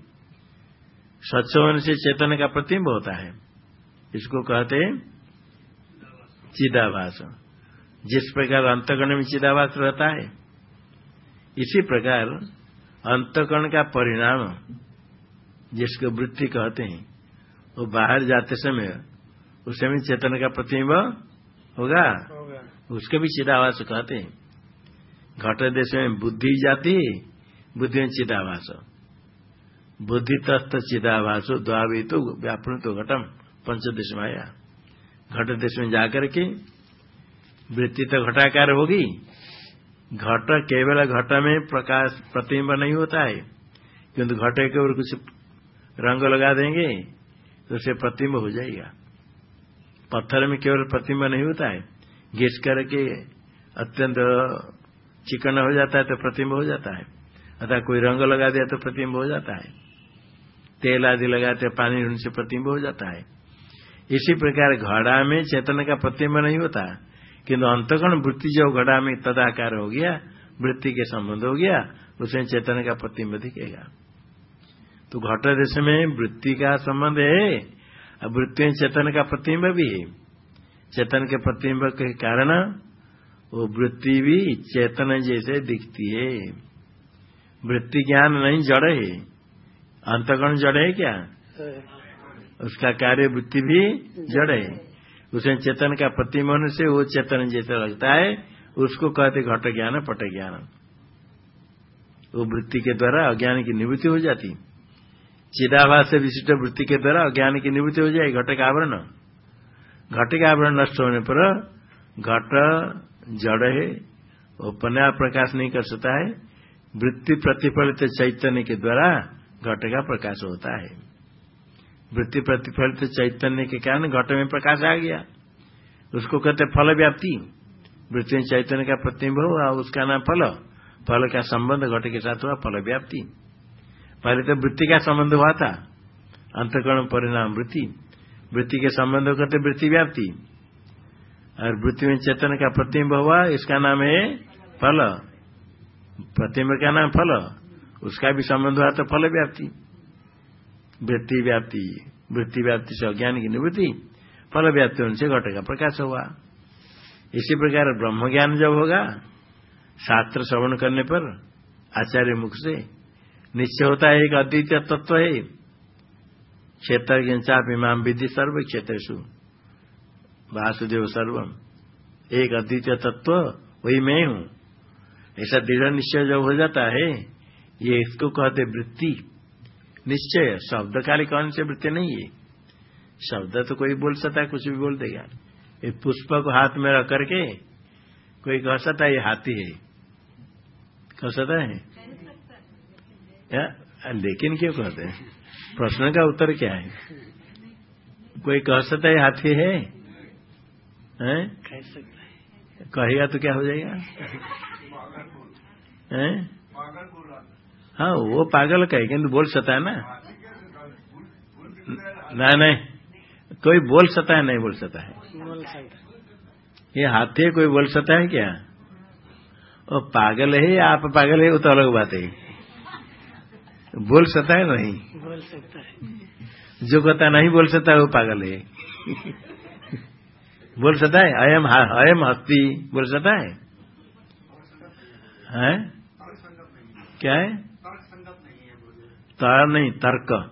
सच्च होने से चेतन का प्रतिम्ब होता है। इसको कहते चिदाभास। जिस प्रकार अंतकरण में चिदाभास रहता है, इसी प्रकार अंतकरण का परिणाम जिसको वृत्ति कहते हैं वो बाहर जाते समय उस समय चेतन का प्रतिबिंब होगा। उसको भी चिदावास कहते हैं। घट देश में बुद्धि जाती बुद्धि में चिदावास बुद्धि तस्त चिदावास द्वावी तो व्यापन तो घटम पंचदेश में आया घट देश में जाकर के वृत्ति तो घटाकार होगी। घट केवल घट में प्रकाश प्रतिबिंब नहीं होता है। किंतु घटे के ऊपर कुछ रंग लगा देंगे। तो उसे प्रतिबिंब हो जाएगा। पत्थर में केवल प्रतिम्ब नहीं होता है। घिस करके अत्यंत चिकन हो जाता है तो प्रतिबिंब हो जाता है। अतः कोई रंग लगा दिया तो प्रतिम्ब हो जाता है। तेल आदि लगाते पानी उनसे प्रतिम्ब हो जाता है। इसी प्रकार घड़ा में चेतन का प्रतिम्ब नहीं होता। किंतु अंतगण वृत्ति जो घड़ा में तदाकार हो गया, वृत्ति के संबंध हो गया, उसमें चेतन का प्रतिम्ब दिखेगा। तो घट देश में वृत्ति का संबंध है, और वृत्ति में चेतन का प्रतिम्ब भी है। चेतन के प्रतिम्ब के कारण वो वृत्ति भी चेतन जैसे दिखती है। वृत्ति ज्ञान नहीं जड़ है। अंतकरण जड़ है क्या? उसका कार्य वृत्ति भी जड़ है। उसमें चेतन का प्रतिमन से वो चेतन जैसा लगता है। उसको कहते घट ज्ञान, पट ज्ञान। वो वृत्ति के द्वारा अज्ञान की निवृत्ति हो जाती। चिदाभास से विशिष्ट वृत्ति के द्वारा अज्ञान की निवृत्ति हो जाए घट का आवरण। घट का आवरण नष्ट होने पर घट, जड़ है वो पुनः प्रकाश नहीं कर सकता है। वृत्ति प्रतिफलित चैतन्य के द्वारा घट का प्रकाश होता है। वृत्ति प्रतिफलित चैतन्य के कारण घट में प्रकाश आ गया। उसको कहते फल व्याप्ति वृत्ति चैतन्य का प्रतिम्ब हुआ, उसका नाम फल। फल का संबंध घट के साथ हुआ फल व्याप्ति पहले तो वृत्ति का संबंध हुआ था। अंतकरण परिणाम वृत्ति। वृत्ति के संबंध करते वृत्ति व्याप्ति। और वृत्ति में चेतन का प्रतिम्ब हुआ, इसका नाम है फल। प्रतिम्ब का नाम फल। उसका भी संबंध हुआ तो फल व्याप्ति। वृत्ति व्याप्ति। वृत्ति व्याप्ति से अज्ञान की निवृत्ति। फल व्याप्ति उनसे घट का प्रकाश हुआ। इसी प्रकार ब्रह्म ज्ञान जब होगा, शास्त्र श्रवण करने पर आचार्य मुख से निश्चय होता है एक अद्वितीय तत्व है। क्षेत्र इमाम विधि सर्व, क्षेत्र वासुदेव सर्वम। एक अद्वितीय तत्व, वही मैं हूँ। ऐसा दृढ़ निश्चय जब हो जाता है, ये इसको कहते वृत्ति। निश्चय, शब्द काली कौन से वृत्ति नहीं है। शब्द तो कोई बोल सकता है, कुछ भी बोल देगा। ये पुष्प को हाथ में रख करके कोई कह सकता है, ये हाथी है। कह सकता है? या? लेकिन क्यों कहते हैं? प्रश्न का उत्तर क्या है? कोई कह सकता है हाथी है? हैं? कहेगा तो क्या हो जाएगा? हैं? हाँ वो पागल कहे किन्तु बोल सकता है ना? नहीं नहीं। कोई बोल सकता है नहीं बोल सकता है। ये हाथी कोई बोल सकता है क्या? वो पागल है आप पागल है वो तो अलग बात है। बोल सकता है नहीं? बोल सकता है। जो कहता नहीं बोल सकता है वो पागल है। बोल सकता है? अयम अयम हस्ती। बोल सकता है? हैं? क्या है? तर नहीं तर्क।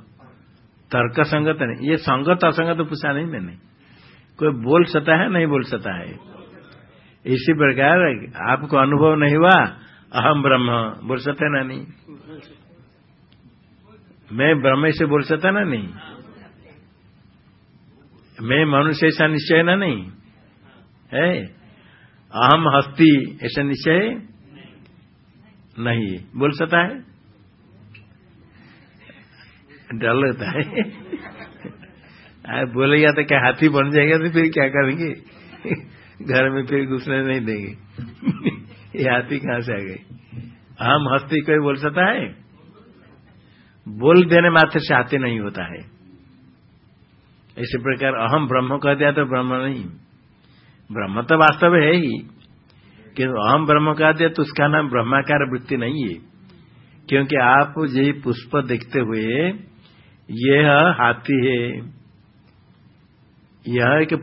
तर्क संगत नहीं। ये संगत असंगत तो पूछा नहीं मैंने। कोई बोल सकता है नहीं बोल सकता है। इसी प्रकार आपको अनुभव नहीं हुआ अहम ब्रह्म। बोल सकते ना नहीं? मैं ब्रह्म से बोल सकता ना नहीं? मैं मनुष्य ऐसा निश्चय ना नहीं? है? अहम हस्ती ऐसा निश्चय नहीं बोल सकता है? डर लगता है। [laughs] बोलेगा तो क्या हाथी बन जाएगा तो फिर क्या करेंगे? [laughs] घर में फिर घुसने नहीं देंगे। [laughs] ये हाथी कहाँ से आ गई हम हस्ती कोई बोल सकता है? बोल देने मात्र से हाथी नहीं होता है। इसी प्रकार अहम ब्रह्म कह दिया तो ब्रह्म नहीं। ब्रह्म तो वास्तव है ही। किंतु अहम ब्रह्म कह दिया तो उसका नाम ब्रह्माकार वृत्ति नहीं है। क्योंकि आप यही पुष्प देखते हुए यह हाथी है, यह एक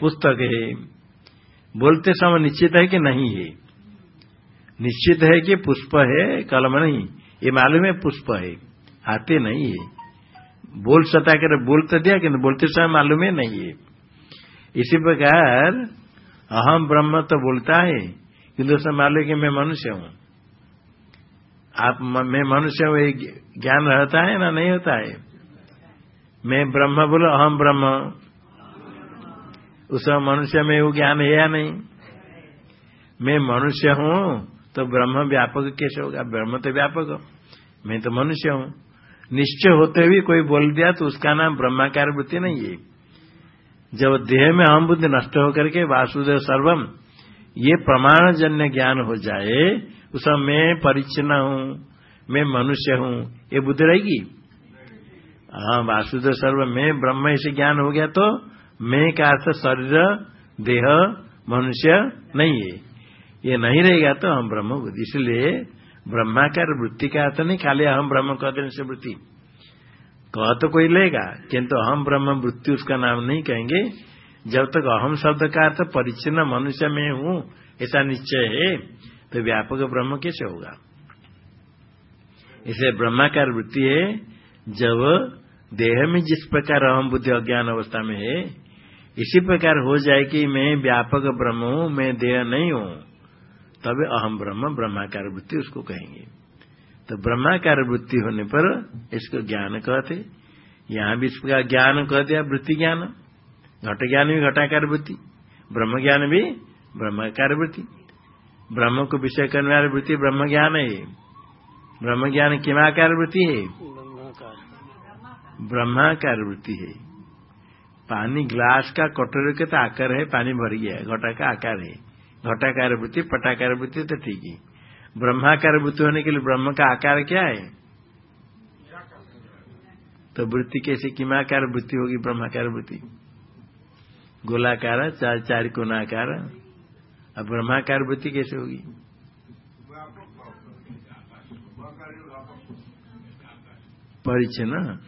पुस्तक है। बोलते समय निश्चित है कि नहीं है। निश्चित है कि पुष्प है, कलम नहीं। ये मालूम है पुष्प है। आते नहीं है। बोल सता कर बोल तो दिया किन्तु बोलते समय मालूम है नहीं है। इसी प्रकार अहम ब्रह्म तो बोलता है किन्तु उसमें मालूम कि मैं मनुष्य हूँ। आप मैं मनुष्य हूँ ज्ञान रहता है ना नहीं होता है? मैं ब्रह्म बोलो, अहम ब्रह्म। उस मनुष्य में वो ज्ञान है या नहीं? मैं मनुष्य हूँ तो ब्रह्म व्यापक कैसे होगा? ब्रह्म तो व्यापक मैं तो मनुष्य हूँ। निश्चय होते हुए कोई बोल दिया तो उसका नाम ब्रह्माकार वृत्ति नहीं है। जब देह में हम बुद्धि नष्ट होकर के वासुदेव सर्वम, ये प्रमाण जन्य ज्ञान हो जाए, उस मैं परिचन्न हूँ, मैं मनुष्य हूँ। ये बुद्धि रहेगी? हाँ वासुदेव सर्व में ब्रह्म ऐसे ज्ञान हो गया तो मैं का अर्थ शरीर, देह, मनुष्य नहीं है। ये नहीं रहेगा तो हम ब्रह्म बुद्धि। इसलिए ब्रह्माकार वृत्ति का अर्थ नहीं, खाली हम ब्रह्म कह देने से वृत्ति। कह तो कोई लेगा, किंतु अहम ब्रह्म वृत्ति उसका नाम नहीं कहेंगे। जब तक अहम शब्द का अर्थ परिच्छिन्न मनुष्य में हूँ, ऐसा निश्चय है तो व्यापक ब्रह्म कैसे होगा? इसे ब्रह्माकार वृत्ति है, जब देह में जिस प्रकार अहम बुद्धि अज्ञान अवस्था में है, इसी प्रकार हो जाए कि मैं व्यापक ब्रह्म हूँ, मैं देह नहीं हूँ। तब अहम ब्रह्म, ब्रह्माकार वृत्ति उसको कहेंगे। तो ब्रह्माकार वृत्ति होने पर इसको ज्ञान कहते। यहाँ भी इसका ज्ञान कह दिया वृत्ति ज्ञान। घट ज्ञान भी घटाकार वृत्ति ब्रह्म ज्ञान भी ब्रह्माकार वृत्ति ब्रह्म को विषय करने वाली वृत्ति ब्रह्म ज्ञान है। ब्रह्म ज्ञान किमाकार वृत्ति है? ब्रह्माकार वृत्ति है। पानी ग्लास का कटोरे के तो आकार है, पानी भर गया घटा का आकार है। घटाकार वृत्ति पटाकार वृत्ति तो ठीक है। ब्रह्माकार वृत्ति होने के लिए ब्रह्म का आकार क्या है? तो वृत्ति कैसे किमाकार वृत्ति होगी ब्रह्माकार वृत्ति गोलाकार, चार चार कोनाकार। अब ब्रह्माकार वृत्ति कैसे होगी? परिचन्न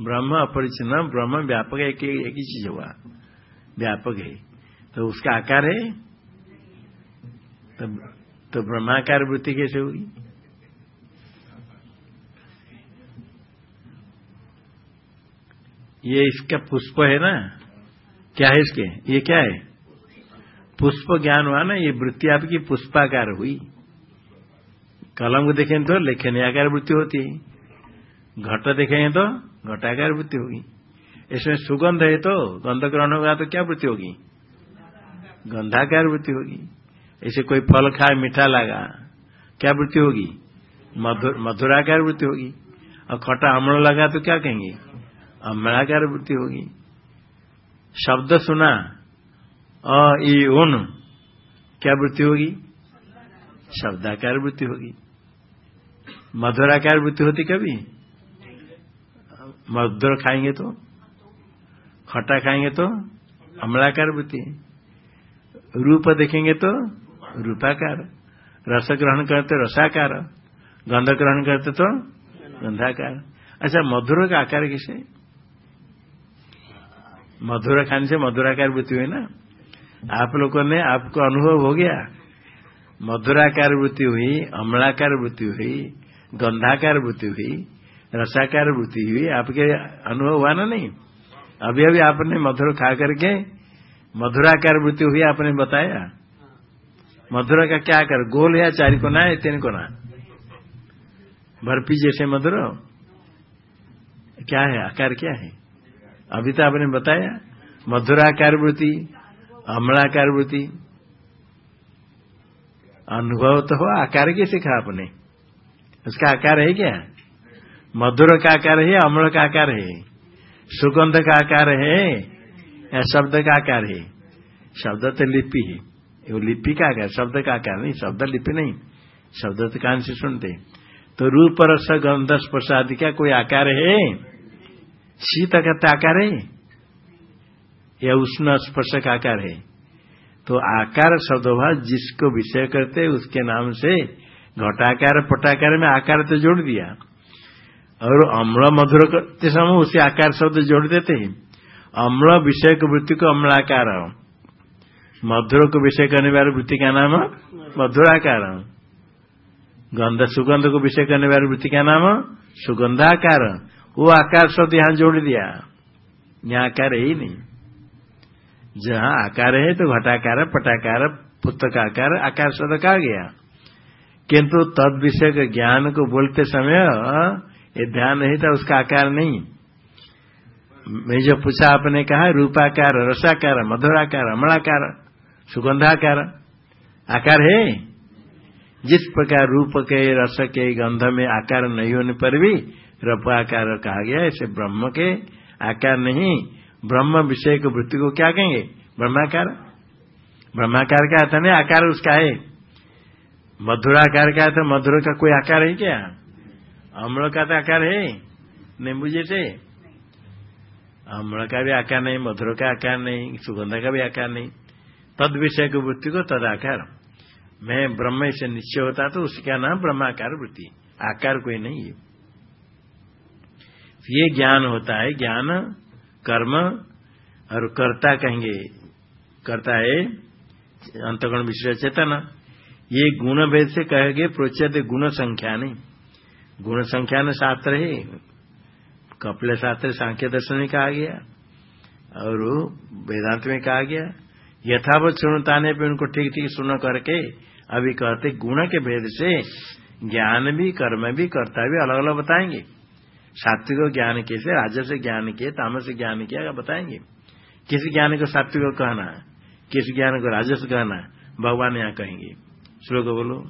ब्रह्म अपरिचन्न ब्रह्म व्यापक एक ही चीज़ हुआ? व्यापक है। तो उसका आकार है? तो, तो ब्रह्माकार वृत्ति कैसे होगी? ये इसका पुष्प है ना? क्या है इसके? ये क्या है? पुष्प ज्ञान हुआ ना ये वृत्ति आपकी पुष्पाकार हुई। कलम को देखें तो लेखन आकार वृत्ति होती है। घट देखेंगे तो घटाकार वृत्ति होगी। इसमें सुगंध है तो गंध ग्रहण होगा तो क्या वृत्ति होगी? गंधाकार वृत्ति होगी? ऐसे कोई फल खाए, मीठा लगा, क्या वृत्ति होगी? मधुर मधुराकार वृत्ति होगी? और खटा अम्ल लगा तो क्या कहेंगे? अम्लाकार वृत्ति होगी? शब्द सुना, अ उन, क्या वृत्ति होगी? शब्दाकार वृत्ति होगी? मधुराकार वृत्ति होती कभी? मधुर खाएँगे तो? खट्टा खाएँगे तो? अमलाकार वृत्ति? रूप देखेंगे तो रूपाकार। रस ग्रहण करते रसाकार। गंध ग्रहण करते तो गंधाकार। अच्छा मधुर का आकार किसे? मधुर खाने से मधुराकार वृत्ति हुई ना? आप लोगों ने आपको अनुभव हो गया। मधुराकार वृत्ति हुई, अमलाकार वृत्ति हुई, गंधाकार वृत्ति हुई, रसाकार वृत्ति हुई। आपके अनुभव हुआ ना नहीं? अभी अभी आपने मधुर खा करके मधुराकार वृत्ति हुई आपने बताया? मधुरा का क्या कर? गोल या चार कोना है तीन कोना बर्फ़ी जैसे मधुर क्या है? आकार क्या है? अभी तो आपने बताया। मधुराकार वृत्ति अमलाकार वृत्ति अनुभव तो हो आकार कैसे कहा आपने। उसका आकार है क्या? मधुर का आकार है अम्ल का आकार है। सुगंध का आकार है। या शब्द का आकार है। शब्द तो लिपि है। वो लिपि का आकार, शब्द का आकार नहीं, शब्द लिपि नहीं। शब्द तो कान से सुनते। तो रूप, रस, गंध, स्पर्श आदि का कोई आकार है? शीत का आकार है। या उष्ण स्पर्श का आकार है। तो आकार शब्दभाव जिसको विषय करते, उसके नाम से घटाकार, पटाकार में आकार तो जोड़ दिया। और अम्ल मधुर करते समय उसे आकार शब्द जोड़ देते हैं। अम्ल विषय को वृत्ति को अम्लाकार मधुर को विषय करने वाली वृत्ति का नाम मधुराकार गंध सुगंध को विषय करने वाली वृत्ति का नाम सुगंधाकार वो आकार शब्द यहाँ जोड़ दिया। यहाँ आकार है ही नहीं। जहाँ आकार है तो घटाकार, पटाकार, पुस्तकाकार, आकार शब्द कहा गया। किंतु तद विषय के ज्ञान को बोलते समय ये ध्यान नहीं था, उसका आकार नहीं। मैं जो पूछा आपने कहा, रूपाकार, रसाकार, मधुराकार, अमलाकार, सुगंधाकार। आकार है? जिस प्रकार रूप के, रस के, गंध में आकार नहीं होने पर भी रपाकार कहा गया ऐसे ब्रह्म के आकार नहीं। ब्रह्म विषय को वृत्ति को क्या कहेंगे? ब्रह्माकार? ब्रह्माकार का अर्थ नहीं, आकार उसका है। मधुराकार का तो मधुर का कोई आकार है क्या? अम्ल का तो आकार है, नींबू जैसे। अम्ल का भी आकार नहीं, मधुर का आकार नहीं, सुगंध का भी आकार नहीं। तद विषय की वृत्ति को तद आकार। मैं ब्रह्म से निश्चय होता तो उसका नाम ब्रह्माकार वृत्ति। आकार कोई नहीं है। ये ज्ञान होता है, ज्ञान, कर्म, और कर्ता कहेंगे। करता है अंतगुण विषय चेतन। ये गुण भेद से कहेंगे प्रोचित गुण संख्या नहीं। गुण संख्या शास्त्र है। कपिल शास्त्र सांख्य दर्शन में कहा गया, और वेदांत में कहा गया, यथावत सुनताने पे उनको ठीक ठीक सुन करके अभी कहते गुण के भेद से ज्ञान भी, कर्म भी, कर्ता भी अलग अलग बताएँगे। सात्विक ज्ञान कैसे, राजस ज्ञान के तामस ज्ञान किया बताएँगे। किस ज्ञान को सात्विक कहना, किस ज्ञान को राजस कहना, भगवान यहाँ कहेंगे। श्लोक बोलो।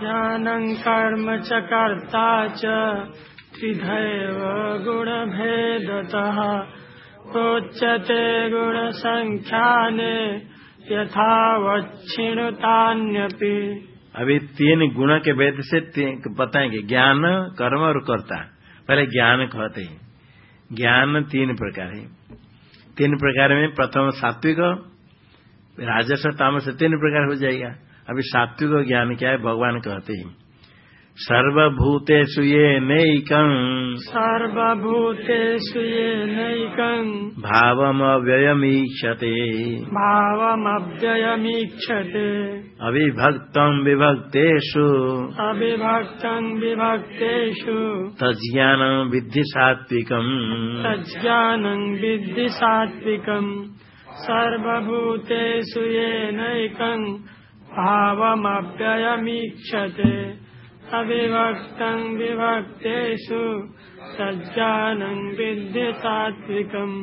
ज्ञानं कर्म च कर्ता च त्रिधैव गुणभेदतः प्रोच्यते गुणसङ्ख्याने यथावच्छिणुतान्यपि अभी तीन गुण के भेद से बताएँगे। ज्ञान, कर्म और कर्ता। पहले ज्ञान कहते हैं। ज्ञान तीन प्रकार है। तीन प्रकार में प्रथम सात्विक राजस्व तामस, तीन प्रकार हो जाएगा। अभी सात्विक ज्ञान क्या है? भगवान कहते हैं। सर्वभूतेषु ये नैकम्। सर्वभूतेषु ये नैकम्। भावमव्ययमीक्षते। भावमव्ययमीक्षते। अविभक्तम् विभक्तेषु। अविभक्तम् विभक्तेषु। तज्ज्ञानम् विद्धि सात्विकम्। तज्ज्ञानम् विद्धि सात्विकम्। सर्वभूतेषु ये नैकम्। भावमव्ययमीक्षते। अविभक्तम् विभक्तेषु तज्ज्ञानम् विद्धि सात्विकम्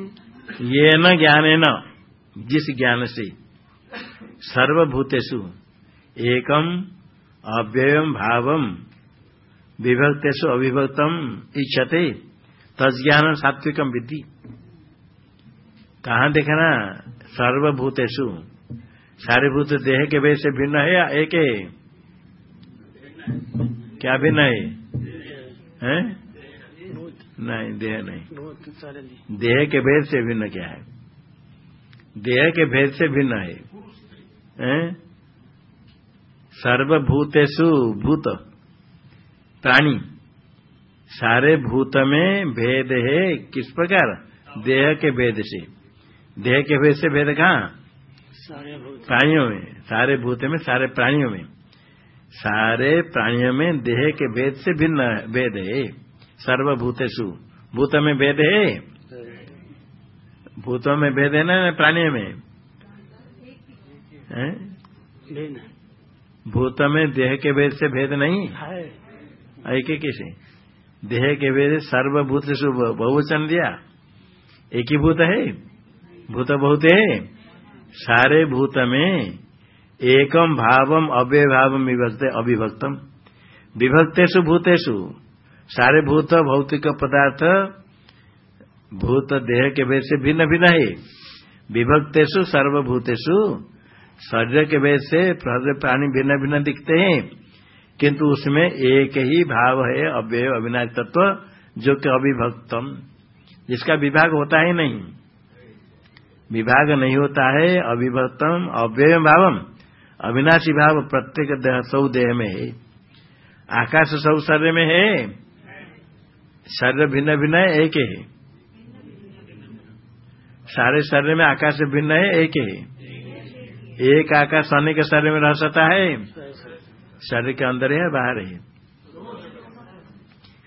ये न ज्ञाने न जिस ज्ञान से सर्वभूतेषु एकम, अव्ययम, भावम, विभक्तेषु अविभक्तम इच्छते तज्ञान सात्विकम विद्धि। कहाँ देखना, सर्वभूतेषु सारे भूत देह के वेश से भिन्न है या एक? है क्या भिन्न है? हैं? नहीं देह नहीं। देह के भेद से भिन्न क्या है? देह के भेद से भिन्न है। हैं? सर्वभूतेषु भूत प्राणी। सारे भूत में भेद है किस प्रकार? देह के भेद से। देह के भेद से भेद कहाँ? प्राणियों में। सारे भूत में सारे प्राणियों में। सारे प्राणियों में देह के भेद से भिन्न भेद है। सर्वभूतेषु। भूत में भेद है? भूतों में भेद है ना प्राणियों में? भूत में देह के भेद से भेद नहीं? एक ही किसे देह के भेद सर्वभूत बहुवचन दिया। एक ही भूत है? भूत बहुत है? सारे भूत में एकम भावम अव्यय भावम विभक्त अविभक्तम विभक्तेशु भूतेषु सारे भूत भौतिक पदार्थ, भूत देह के भेद से भिन्न भिन्न है। विभक्तेशु सर्वभूतेषु, शरीर के भेद से प्राणी भिन्न भिन्न दिखते हैं। किंतु उसमें एक ही भाव है, अव्यय, अविनाश तत्व, जो कि अविभक्तम। जिसका विभाग होता ही नहीं। विभाग नहीं होता है, अविभक्तम अव्यय भावम अविनाशी भाव प्रत्येक देह, सौ देह में है। आकाश सौ शरीर में है। शरीर भिन्न भिन्न है, एक है। सारे शरीर में आकाश भिन्न है, एक है। एक आकाश अन्य के शरीर में रह सकता है। शरीर के अंदर है बाहर है।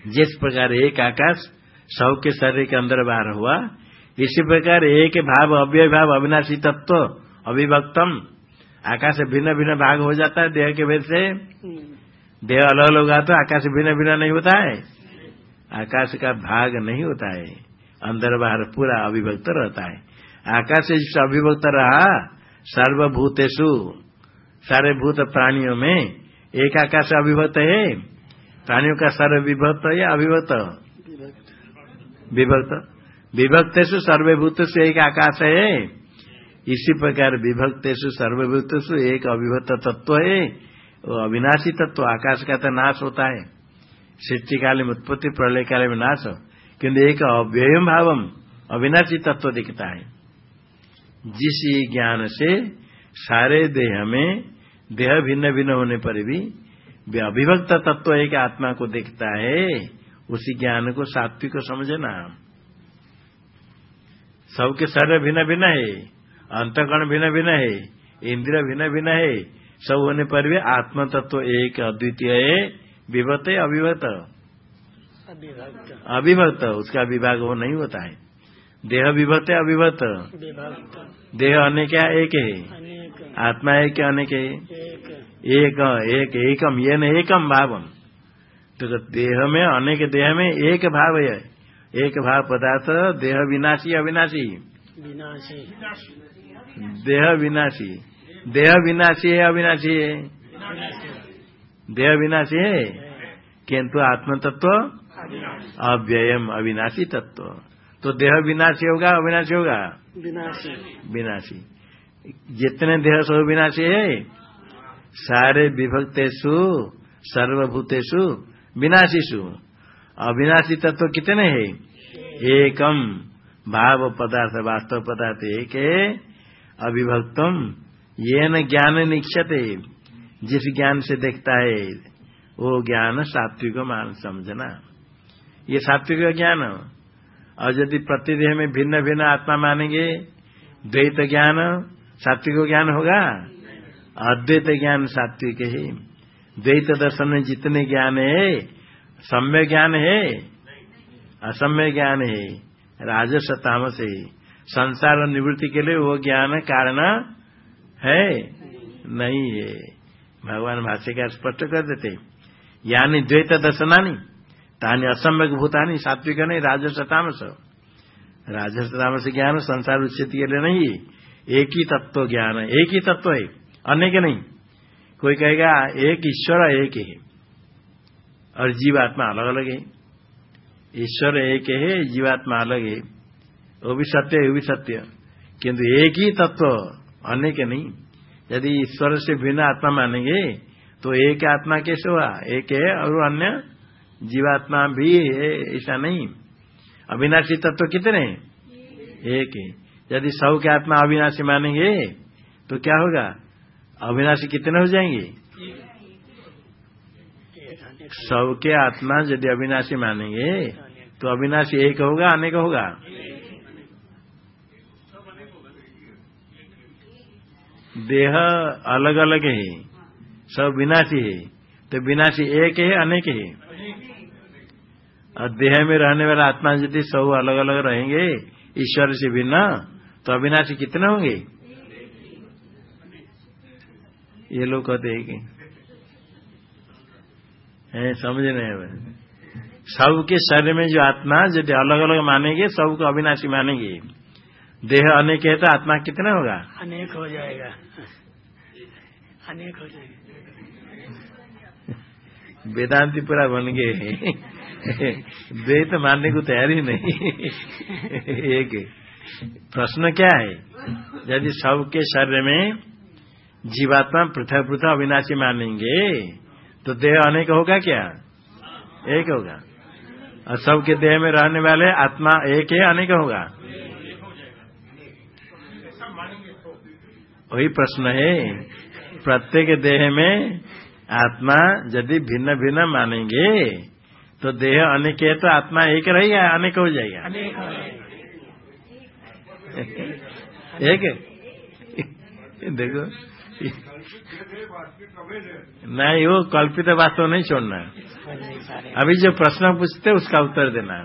जिस प्रकार एक आकाश सौ के शरीर के अंदर बाहर हुआ, इसी प्रकार एक भाव, अव्यय भाव, अविनाशी तत्व, अविभक्तम। आकाश भिन्न भिन्न भाग हो जाता है देह के भेद से। देह अलग अलग होगा तो आकाश भिन्न भिन्न नहीं होता है। आकाश का भाग नहीं होता है। अंदर बाहर पूरा अविभक्त रहता है। आकाश जिस अविभक्त रहा सर्वभूतेषु सारे भूत प्राणियों में एक आकाश अविभक्त है। प्राणियों का सर्व विभक्त या अविभक्त? विभक्त। विभक्तेषु से एक आकाश है। इसी प्रकार विभक्तेषु, सर्वभूतेषु एक अविभक्त तत्व है। वो अविनाशी तत्व, आकाश का तो नाश होता है। सृष्टि काल में उत्पत्ति, प्रलय काल में नाश किन्तु एक अव्यय भावम अविनाशी तत्व दिखता है। जिस ज्ञान से सारे देह में, देह भिन्न भिन्न होने पर भी अभिभक्त तत्व एक आत्मा को देखता है, उसी ज्ञान को सात्विक समझना। सबके शरीर भिन्न भिन्न है। अंतकरण भिन्न भिन्न है इंद्रिय भिन्न भिन्न है सब होने पर भी आत्म तत्व एक अद्वितीय है विभक्त है अविभक्त। अविभक्त उसका विभाग वो नहीं होता है। देह विभक्त है अविभक्त देह अनेक है एक है। आत्मा है क्या अनेक है? एक। एक एक एकम ये न एकम भावम। तो देह में अनेक देह में एक भाव है। एक भाव पदार्थ देह विनाशी अविनाशी। विनाशी। देह विनाशी देह विनाशी है, अविनाशी है? देह विनाशी है? किंतु आत्म तत्व अव्ययम, अविनाशी तत्व। तो देह विनाशी होगा, अविनाशी होगा? विनाशी। विनाशी जितने देह सब विनाशी है, सारे विभक्तेषु, सर्वभूतेषु विनाशीषु। अविनाशी तत्व कितने हैं? एकम। भाव पदार्थ, वास्तव पदार्थ एक है। अविभक्तम ये न ज्ञान निक्षते जिस ज्ञान से देखता है, वो ज्ञान सात्विक मान समझना। ये सात्विक ज्ञान। और यदि प्रतिदेह में भिन्न भिन्न आत्मा मानेंगे, द्वैत ज्ञान सात्विक ज्ञान होगा? अद्वैत ज्ञान सात्विक है। द्वैत दर्शन में जितने ज्ञान है सम्य ज्ञान है असम्य ज्ञान है, राजस तामस है। संसार निवृत्ति के लिए वो ज्ञान कारण है? नहीं है। भगवान भाष्यकार स्पष्ट कर देते यानी द्वैत दर्शनानी, तानी असम्यक भूतानी, सात्विक नहीं, राजस तामस। ज्ञान संसार उच्चित के लिए नहीं है। एक ही तत्व ज्ञान है एक ही तत्व है अनेक नहीं। कोई कहेगा, एक ईश्वर एक है, और जीवात्मा अलग अलग है। ईश्वर एक है, जीवात्मा अलग है। वो भी सत्य है भी सत्य किंतु एक ही तत्व अनेक नहीं। यदि ईश्वर से भिन्न आत्मा मानेंगे तो एक आत्मा कैसे हुआ? एक है और अन्य जीवात्मा भी है, ऐसा नहीं। अविनाशी तत्व कितने एक है। यदि सौ के आत्मा अविनाशी मानेंगे तो क्या होगा? अविनाशी कितने हो जाएँगे? सौ के आत्मा यदि अविनाशी मानेंगे तो अविनाशी एक होगा, अनेक होगा। देह अलग अलग है, सब विनाशी है तो विनाशी एक है, अनेक है। और देह में रहने वाला आत्मा यदि सब अलग अलग रहेंगे, ईश्वर से भिन्न तो अविनाशी कितने होंगे? ये लोग कहते हैं कि, है, समझ नहीं सबके शरीर में जो आत्मा यदि अलग अलग मानेंगे, सबको अविनाशी मानेंगे। देह अनेक है तो आत्मा कितना होगा? अनेक हो जाएगा। अनेक हो जाएगा। वेदांति पूरा बन गए। द्वैत मानने को तैयार ही नहीं। एक प्रश्न क्या है? यदि सबके शरीर में जीवात्मा पृथक पृथक अविनाशी मानेंगे तो देह अनेक होगा क्या? एक होगा। और सबके देह में रहने वाले आत्मा एक है अनेक होगा। वही प्रश्न है। प्रत्येक देह में आत्मा यदि भिन्न भिन्न मानेंगे तो देह अनेक है तो आत्मा एक रहेगा अनेक हो जाएगा। एक? देखो। नहीं वो कल्पित बात तो नहीं छोड़ना। अभी जो प्रश्न पूछते उसका उत्तर देना।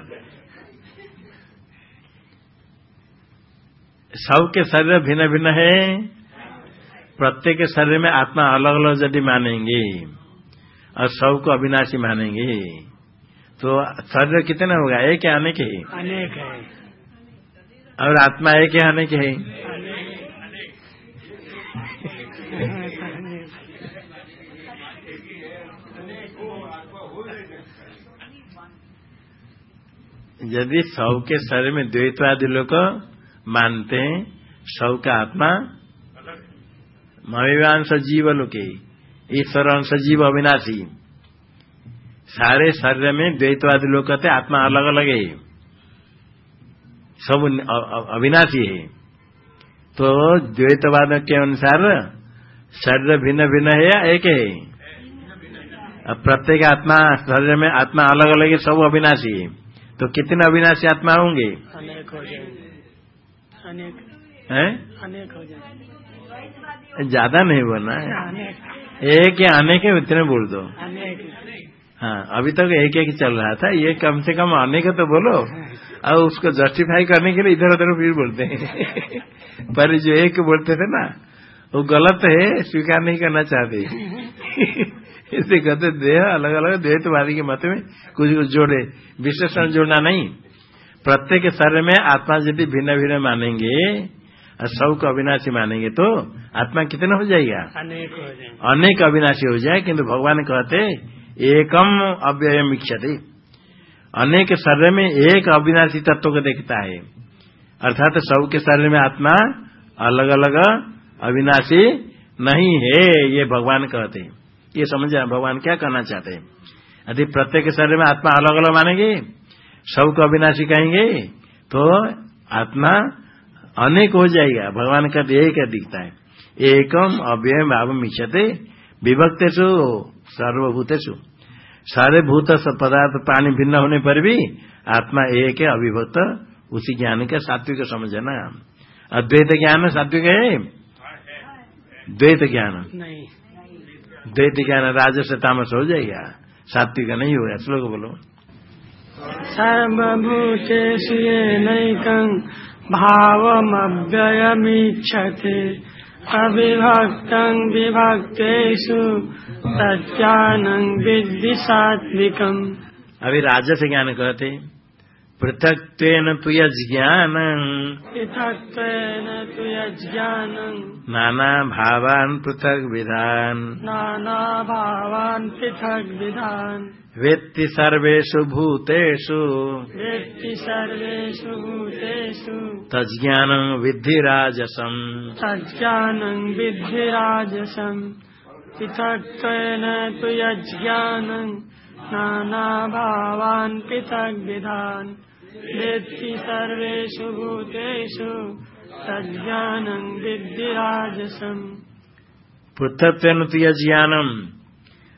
सबके शरीर भिन्न भिन्न है। प्रत्येक शरीर में आत्मा अलग अलग यदि मानेंगे और सबको अविनाशी मानेंगे तो शरीर कितने होगा? एक है अनेक है? अनेक है। और आत्मा एक है अनेक है? यदि सब के शरीर में द्वैतवादी लोग मानते हैं सब का आत्मा मविवांश जीव लोके ईश्वर अंश जीव अविनाशी। सारे शरीर में द्वैतवादी लोग कहते आत्मा अलग अलग है। सब अविनाशी है। तो द्वैतवाद के अनुसार शरीर भिन्न भिन्न है या एक है? अब प्रत्येक आत्मा शरीर में आत्मा अलग अलग है सब अविनाशी है। तो कितने अविनाशी आत्मा होंगे? अनेक हो जाएँगे। अनेक। है? अनेक हो जाए ज़्यादा नहीं बोलना है एक या अनेक है उतने बोल दो। हाँ अभी तक एक एक चल रहा था, ये कम से कम अनेक तो बोलो। और उसको जस्टिफाई करने के लिए इधर उधर फिर बोलते हैं। [laughs] पर जो एक बोलते थे ना, वो गलत है, स्वीकार नहीं करना चाहते। [laughs] इसे कहते देह अलग अलग द्वैतवादी के मत में कुछ कुछ जोड़े। विशेषण जोड़ना नहीं। प्रत्येक शरीर में आत्मा यदि भिन्न भिन्न मानेंगे सबको अविनाशी मानेंगे तो आत्मा कितना हो जाएगा? अनेक हो अनेक अविनाशी हो जाए किंतु भगवान कहते एकम अव्ययम इच्छते। अनेक शरीर में एक अविनाशी तत्व को देखता है। अर्थात सबके शरीर में आत्मा अलग अलग अविनाशी नहीं है ये भगवान कहते हैं। ये समझ भगवान क्या कहना चाहते हैं? यदि प्रत्येक शरीर में आत्मा अलग अलग मानेंगे सबको अविनाशी कहेंगे तो आत्मा अनेक हो जाएगा। भगवान का एक दिखता है। एकम अव्यय भाव मिशते विभक्तेषु सर्वभूतेषु। सारे भूत पदार्थ पानी भिन्न होने पर भी आत्मा एक है अभिभक्त उसी ज्ञान का सात्विक समझना। अद्वैत ज्ञान सात्विक है? द्वैत ज्ञान। द्वैत ज्ञान राजस तामस हो जाएगा। सात्विक नहीं होगा श्लोक बोलो। सर्वभूतेषु येनैकं भावमव्ययमीक्षते अविभक्तं विभक्तेषु तज्ज्ञानं विद्धि सात्विकम् अभी राजस ज्ञान कहते पृथक्त्वेन तु यज्ञानृथक्त्वेन तु यज्ञान नानाभावान् पृथक् विधान नानाभावान् पृथग् विधान वेत्ति सर्वेषु भूतेषु। वेत्ति सर्वेषु भूतेषु। तज्ज्ञानं विद्धिराजसम्। तज्ज्ञानं विद्धिराजसम्। पृथक्त्वेन तु अज्ञानम् नानाभावान् पृथग् विधान वेत्ति सर्वेषु भूतेषु तज्ज्ञानं विद्धिराजसम्। पृथक तु ज्ञानम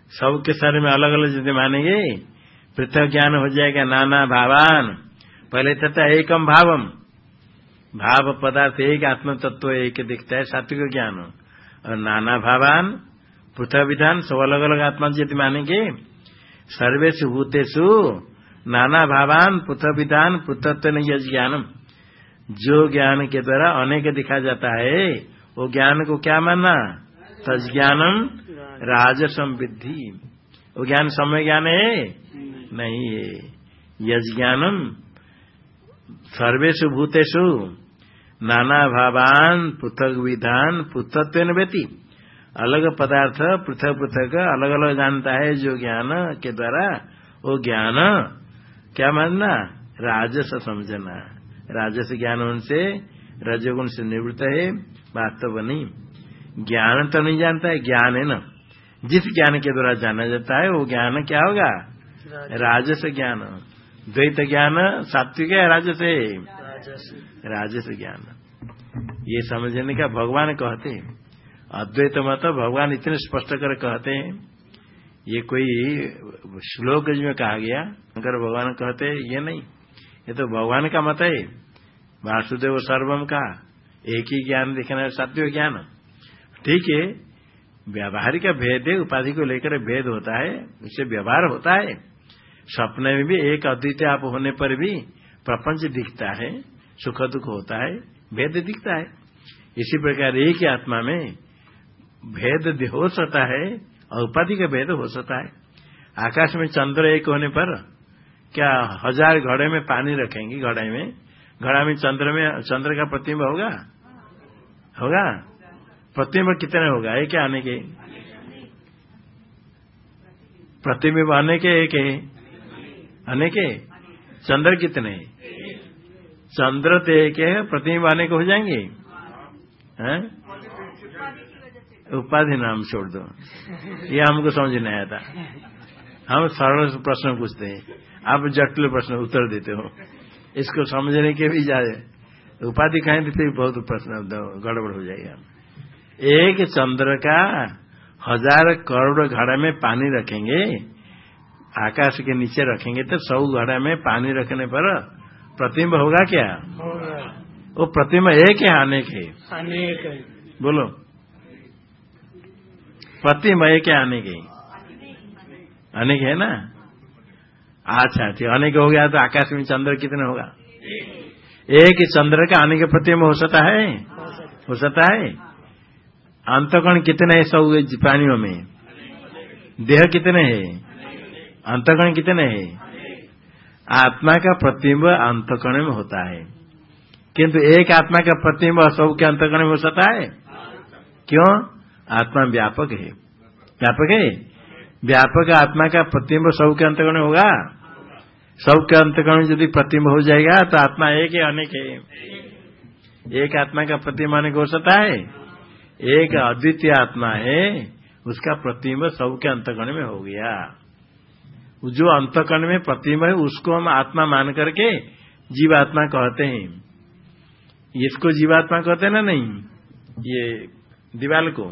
सबके शरीर में अलग अलग यदि मानेंगे पृथक ज्ञान हो जाएगा नाना भावान। पहले तथा एकम भावम। भाव पदार्थ एक आत्म तत्व एक दिखता है सात्विक ज्ञान। और नाना भावान, पृथक विधान, सब अलग अलग आत्मा यदि मानेंगे सर्वेशु भूतेषु नाना भावान पृथक विधान पृथत्व ज्ञानम। जो ज्ञान के द्वारा अनेक दिखा जाता है, वो ज्ञान को क्या मानना? तज्ञानम राजसम विद्धि। वो ज्ञान समय ज्ञान है? नहीं है। यज ज्ञानम सर्वेशु भूतेषु। नाना भावान पृथक विधान पृथत्व व्यति अलग पदार्थ, पृथक पृथक, अलग अलग जानता है जो ज्ञान के द्वारा। वो ज्ञान क्या मानना? राजस समझना। राजस ज्ञान उनसे रजगुण से निवृत्त है वास्तव नहीं। ज्ञान तो नहीं जानता है ज्ञान है ना। जिस ज्ञान के द्वारा जाना जाता है वो ज्ञान क्या होगा? राजस। ज्ञान। द्वैत ज्ञान सात्विक है राजस है? राजस ज्ञान। ये समझने का भगवान कहते हैं। अद्वैत मत भगवान इतने स्पष्ट कर कहते हैं। ये कोई श्लोक में कहा गया अगर भगवान कहते ये नहीं, ये तो भगवान का मत है। वासुदेव सर्वम का, एक ही ज्ञान दिखना है सात्विक ज्ञान। ठीक है, व्यावहारिक भेद है, उपाधि को लेकर भेद होता है, उससे व्यवहार होता है। सपने में भी एक अद्वितीय आप होने पर भी प्रपंच दिखता है, सुख दुख होता है, भेद दिखता है। इसी प्रकार एक ही आत्मा में भेद हो सकता है और उपाधि का भेद हो सकता है। आकाश में चंद्र एक होने पर क्या हज़ार घड़े में पानी रखेंगे घड़े में? घड़ा में चंद्र में, चंद्र का प्रतिम्ब होगा? होगा? प्रतिम्ब कितने होगा? एक आने के प्रतिबिंब आने के एक? है आने के चंद्र कितने? चंद्र तो एक है प्रतिबिंब आने के हो जाएँगे। हैं? उपाधि नाम छोड़ दो। ये हमको समझ नहीं आया था हम सरल प्रश्न पूछते हैं। आप जटिल प्रश्न उत्तर देते हो। इसको समझने के भी जाए। उपाधि कहें तो फिर बहुत प्रश्न गड़बड़ हो जाएगा। एक चंद्र का हज़ार करोड़ घड़ा में पानी रखेंगे आकाश के नीचे रखेंगे तो सौ घड़ा में पानी रखने पर प्रतिबिंब होगा क्या? वो प्रतिमा एक है अनेक है। अनेक है। बोलो। प्रतिमा एक है अनेक है। अनेक है ना? अच्छा ठीक अनेक हो गया तो आकाश में चंद्र कितने होगा? एक। चंद्र का अनेक प्रतिमा हो सकता है? हो सकता है। अंतकण कितने है सब प्राणियों में? देह कितने हैं? अंतकण कितने है? आत्मा का प्रतिबिंब अंतकण में होता है। किंतु एक आत्मा का प्रतिबिंब सब के अंतकण में हो सकता है? क्यों? आत्मा व्यापक है। व्यापक है? व्यापक आत्मा का प्रतिबिंब सब के अंतकरण होगा। सब के अंतकरण यदि प्रतिम्ब हो जाएगा तो आत्मा एक है, अनेक है। एक आत्मा का प्रतिबिंब अनेक हो सकता है एक अद्वितीय आत्मा है। उसका प्रतिम्ब सब के अंतकरण में हो गया। जो अंतकण में प्रतिम्ब है, उसको हम आत्मा मान करके जीवात्मा कहते हैं। इसको जीवात्मा कहते हैं ना नहीं? ये दीवाल को।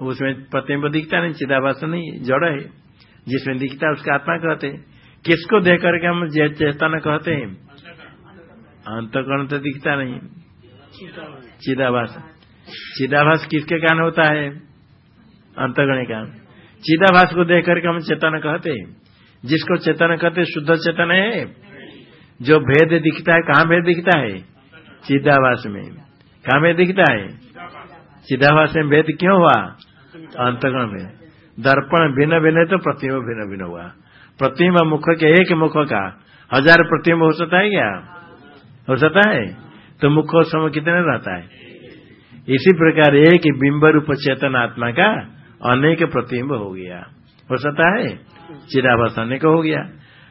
उसमें प्रतिबिंब दिखता नहीं चिदाभास नहीं, जड़ है। जिसमें दिखता है, उसका आत्मा कहते हैं। किसको देख करके हम चेतन कहते हैं? अंतकरण तो दिखता नहीं। चिदाभास चिदाभास किसके कारण होता है? अंतगण का चिदाभास को देख करके हम चेतन कहते हैं। जिसको चेतन कहते शुद्ध चेतन है। जो भेद दिखता है, कहाँ भेद दिखता है? चिदाभास में। कहाँ भेद दिखता है? चिदाभास में भेद क्यों हुआ? अंतगण में। दर्पण भिन्न भिन्न तो प्रतिम्ब भिन्न भिन्न हुआ। प्रतिम्ब मुख के एक मुख का। हज़ार प्रतिम्ब हो सकता है क्या? हो सकता है। तो मुख समय कितने रहता है? इसी प्रकार एक बिंब रूप चेतन आत्मा का अनेक प्रतिम्ब हो गया। हो सकता है? चिदाभास अनेक हो गया।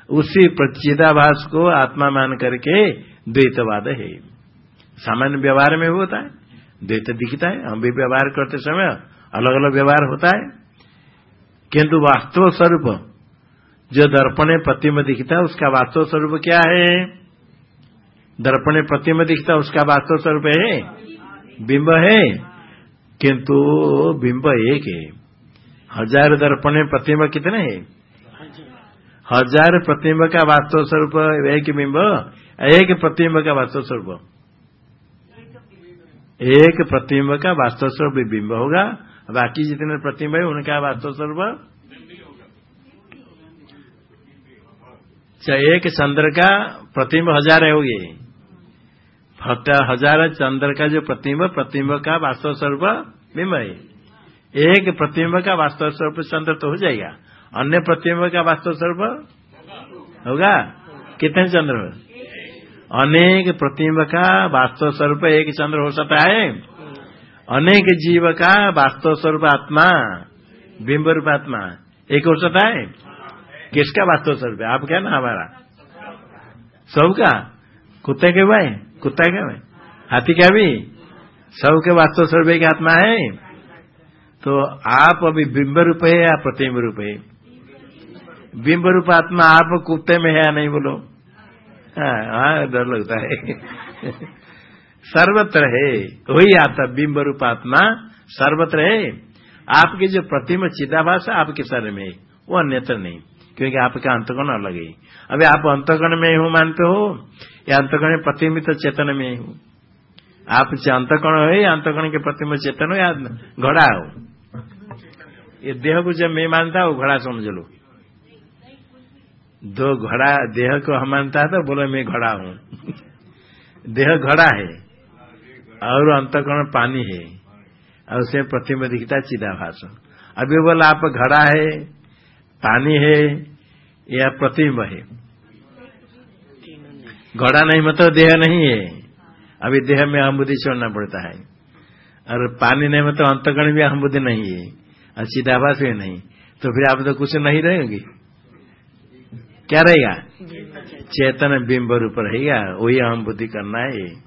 उसी चिदाभास को आत्मा मान करके द्वैतवाद है। सामान्य व्यवहार में होता है। द्वैत दिखता है। हम भी व्यवहार करते समय अलग अलग व्यवहार होता है। किंतु वास्तव स्वरूप जो दर्पण प्रतिमा दिखता है, उसका वास्तव स्वरूप क्या है? दर्पण प्रतिमा दिखता है, उसका वास्तव स्वरूप है? बिंब है। किंतु बिंब एक है। हज़ार दर्पण प्रतिमा कितने है? हज़ार प्रतिम्ब का वास्तव स्वरूप एक बिंब, एक प्रतिम्ब का वास्तव स्वरूप एक प्रतिम्ब का वास्तव स्वरूप बिंब होगा। बाकी जितने प्रतिम्ब है उनका वास्तव स्वरूप एक चंद्र का प्रतिम्ब हज़ार हो गए हज़ार चंद्र का जो प्रतिम्ब प्रतिम्ब का वास्तव स्वरूप बिंब है। एक प्रतिम्ब का वास्तव स्वरूप चंद्र तो हो जाएगा। अन्य प्रतिम्ब का वास्तव स्वरूप होगा? कितने चंद्र? अनेक प्रतिम्ब का वास्तव स्वरूप एक चंद्र हो सकता है। अनेक जीव का वास्तव स्वरूप आत्मा बिंब रूप आत्मा। एक हो सकता है? किसका वास्तव स्वरूप है? आप क्या ना हमारा? सबका। कुत्ते के भाई? कुत्ता क्या भाई। हाथी क्या भी। सबके वास्तव स्वरूप एक आत्मा है। तो आप अभी बिंब रूप है या प्रतिम्ब रूप है? बिंब रूप आत्मा आप कुत्ते में है या नहीं बोलो? हाँ, हाँ डर लगता है। सर्वत्र है। वही आता बिंब रूप आत्मा, सर्वत्र है। आपकी जो प्रतिमा चिदाभास आपके शरीर में वो अन्यत्र नहीं, क्योंकि आपका अंतगण अलग है। अभी आप अंतगण में हूँ मानते हो, या अंतगण प्रतिमित चेतन में हूँ। आप अंतगण हो, या अंतगण के प्रतिमा चेतन हो, या घड़ा हो। ये देह को जब मैं मानता हूँ, घड़ा समझ लो। दो घड़ा देह को हम मानता है तो बोलो मैं घड़ा हूँ। देह घड़ा है। और अंतकरण पानी है। और उसे प्रतिम्ब दिखता चिदाभास अभी बोला आप घड़ा है पानी है या प्रतिम्ब है। घड़ा नहीं मतलब देह नहीं है। अभी देह में अहमबुद्धि छोड़ना पड़ता है। और पानी नहीं मतलब अंतकरण भी अहमबुद्धि नहीं है। और चिदाभास भी नहीं। तो फिर आप तो कुछ नहीं रहेंगे। क्या रहेगा? चेतन बिंब रूप रहेगा वही अहम बुद्धि करना है।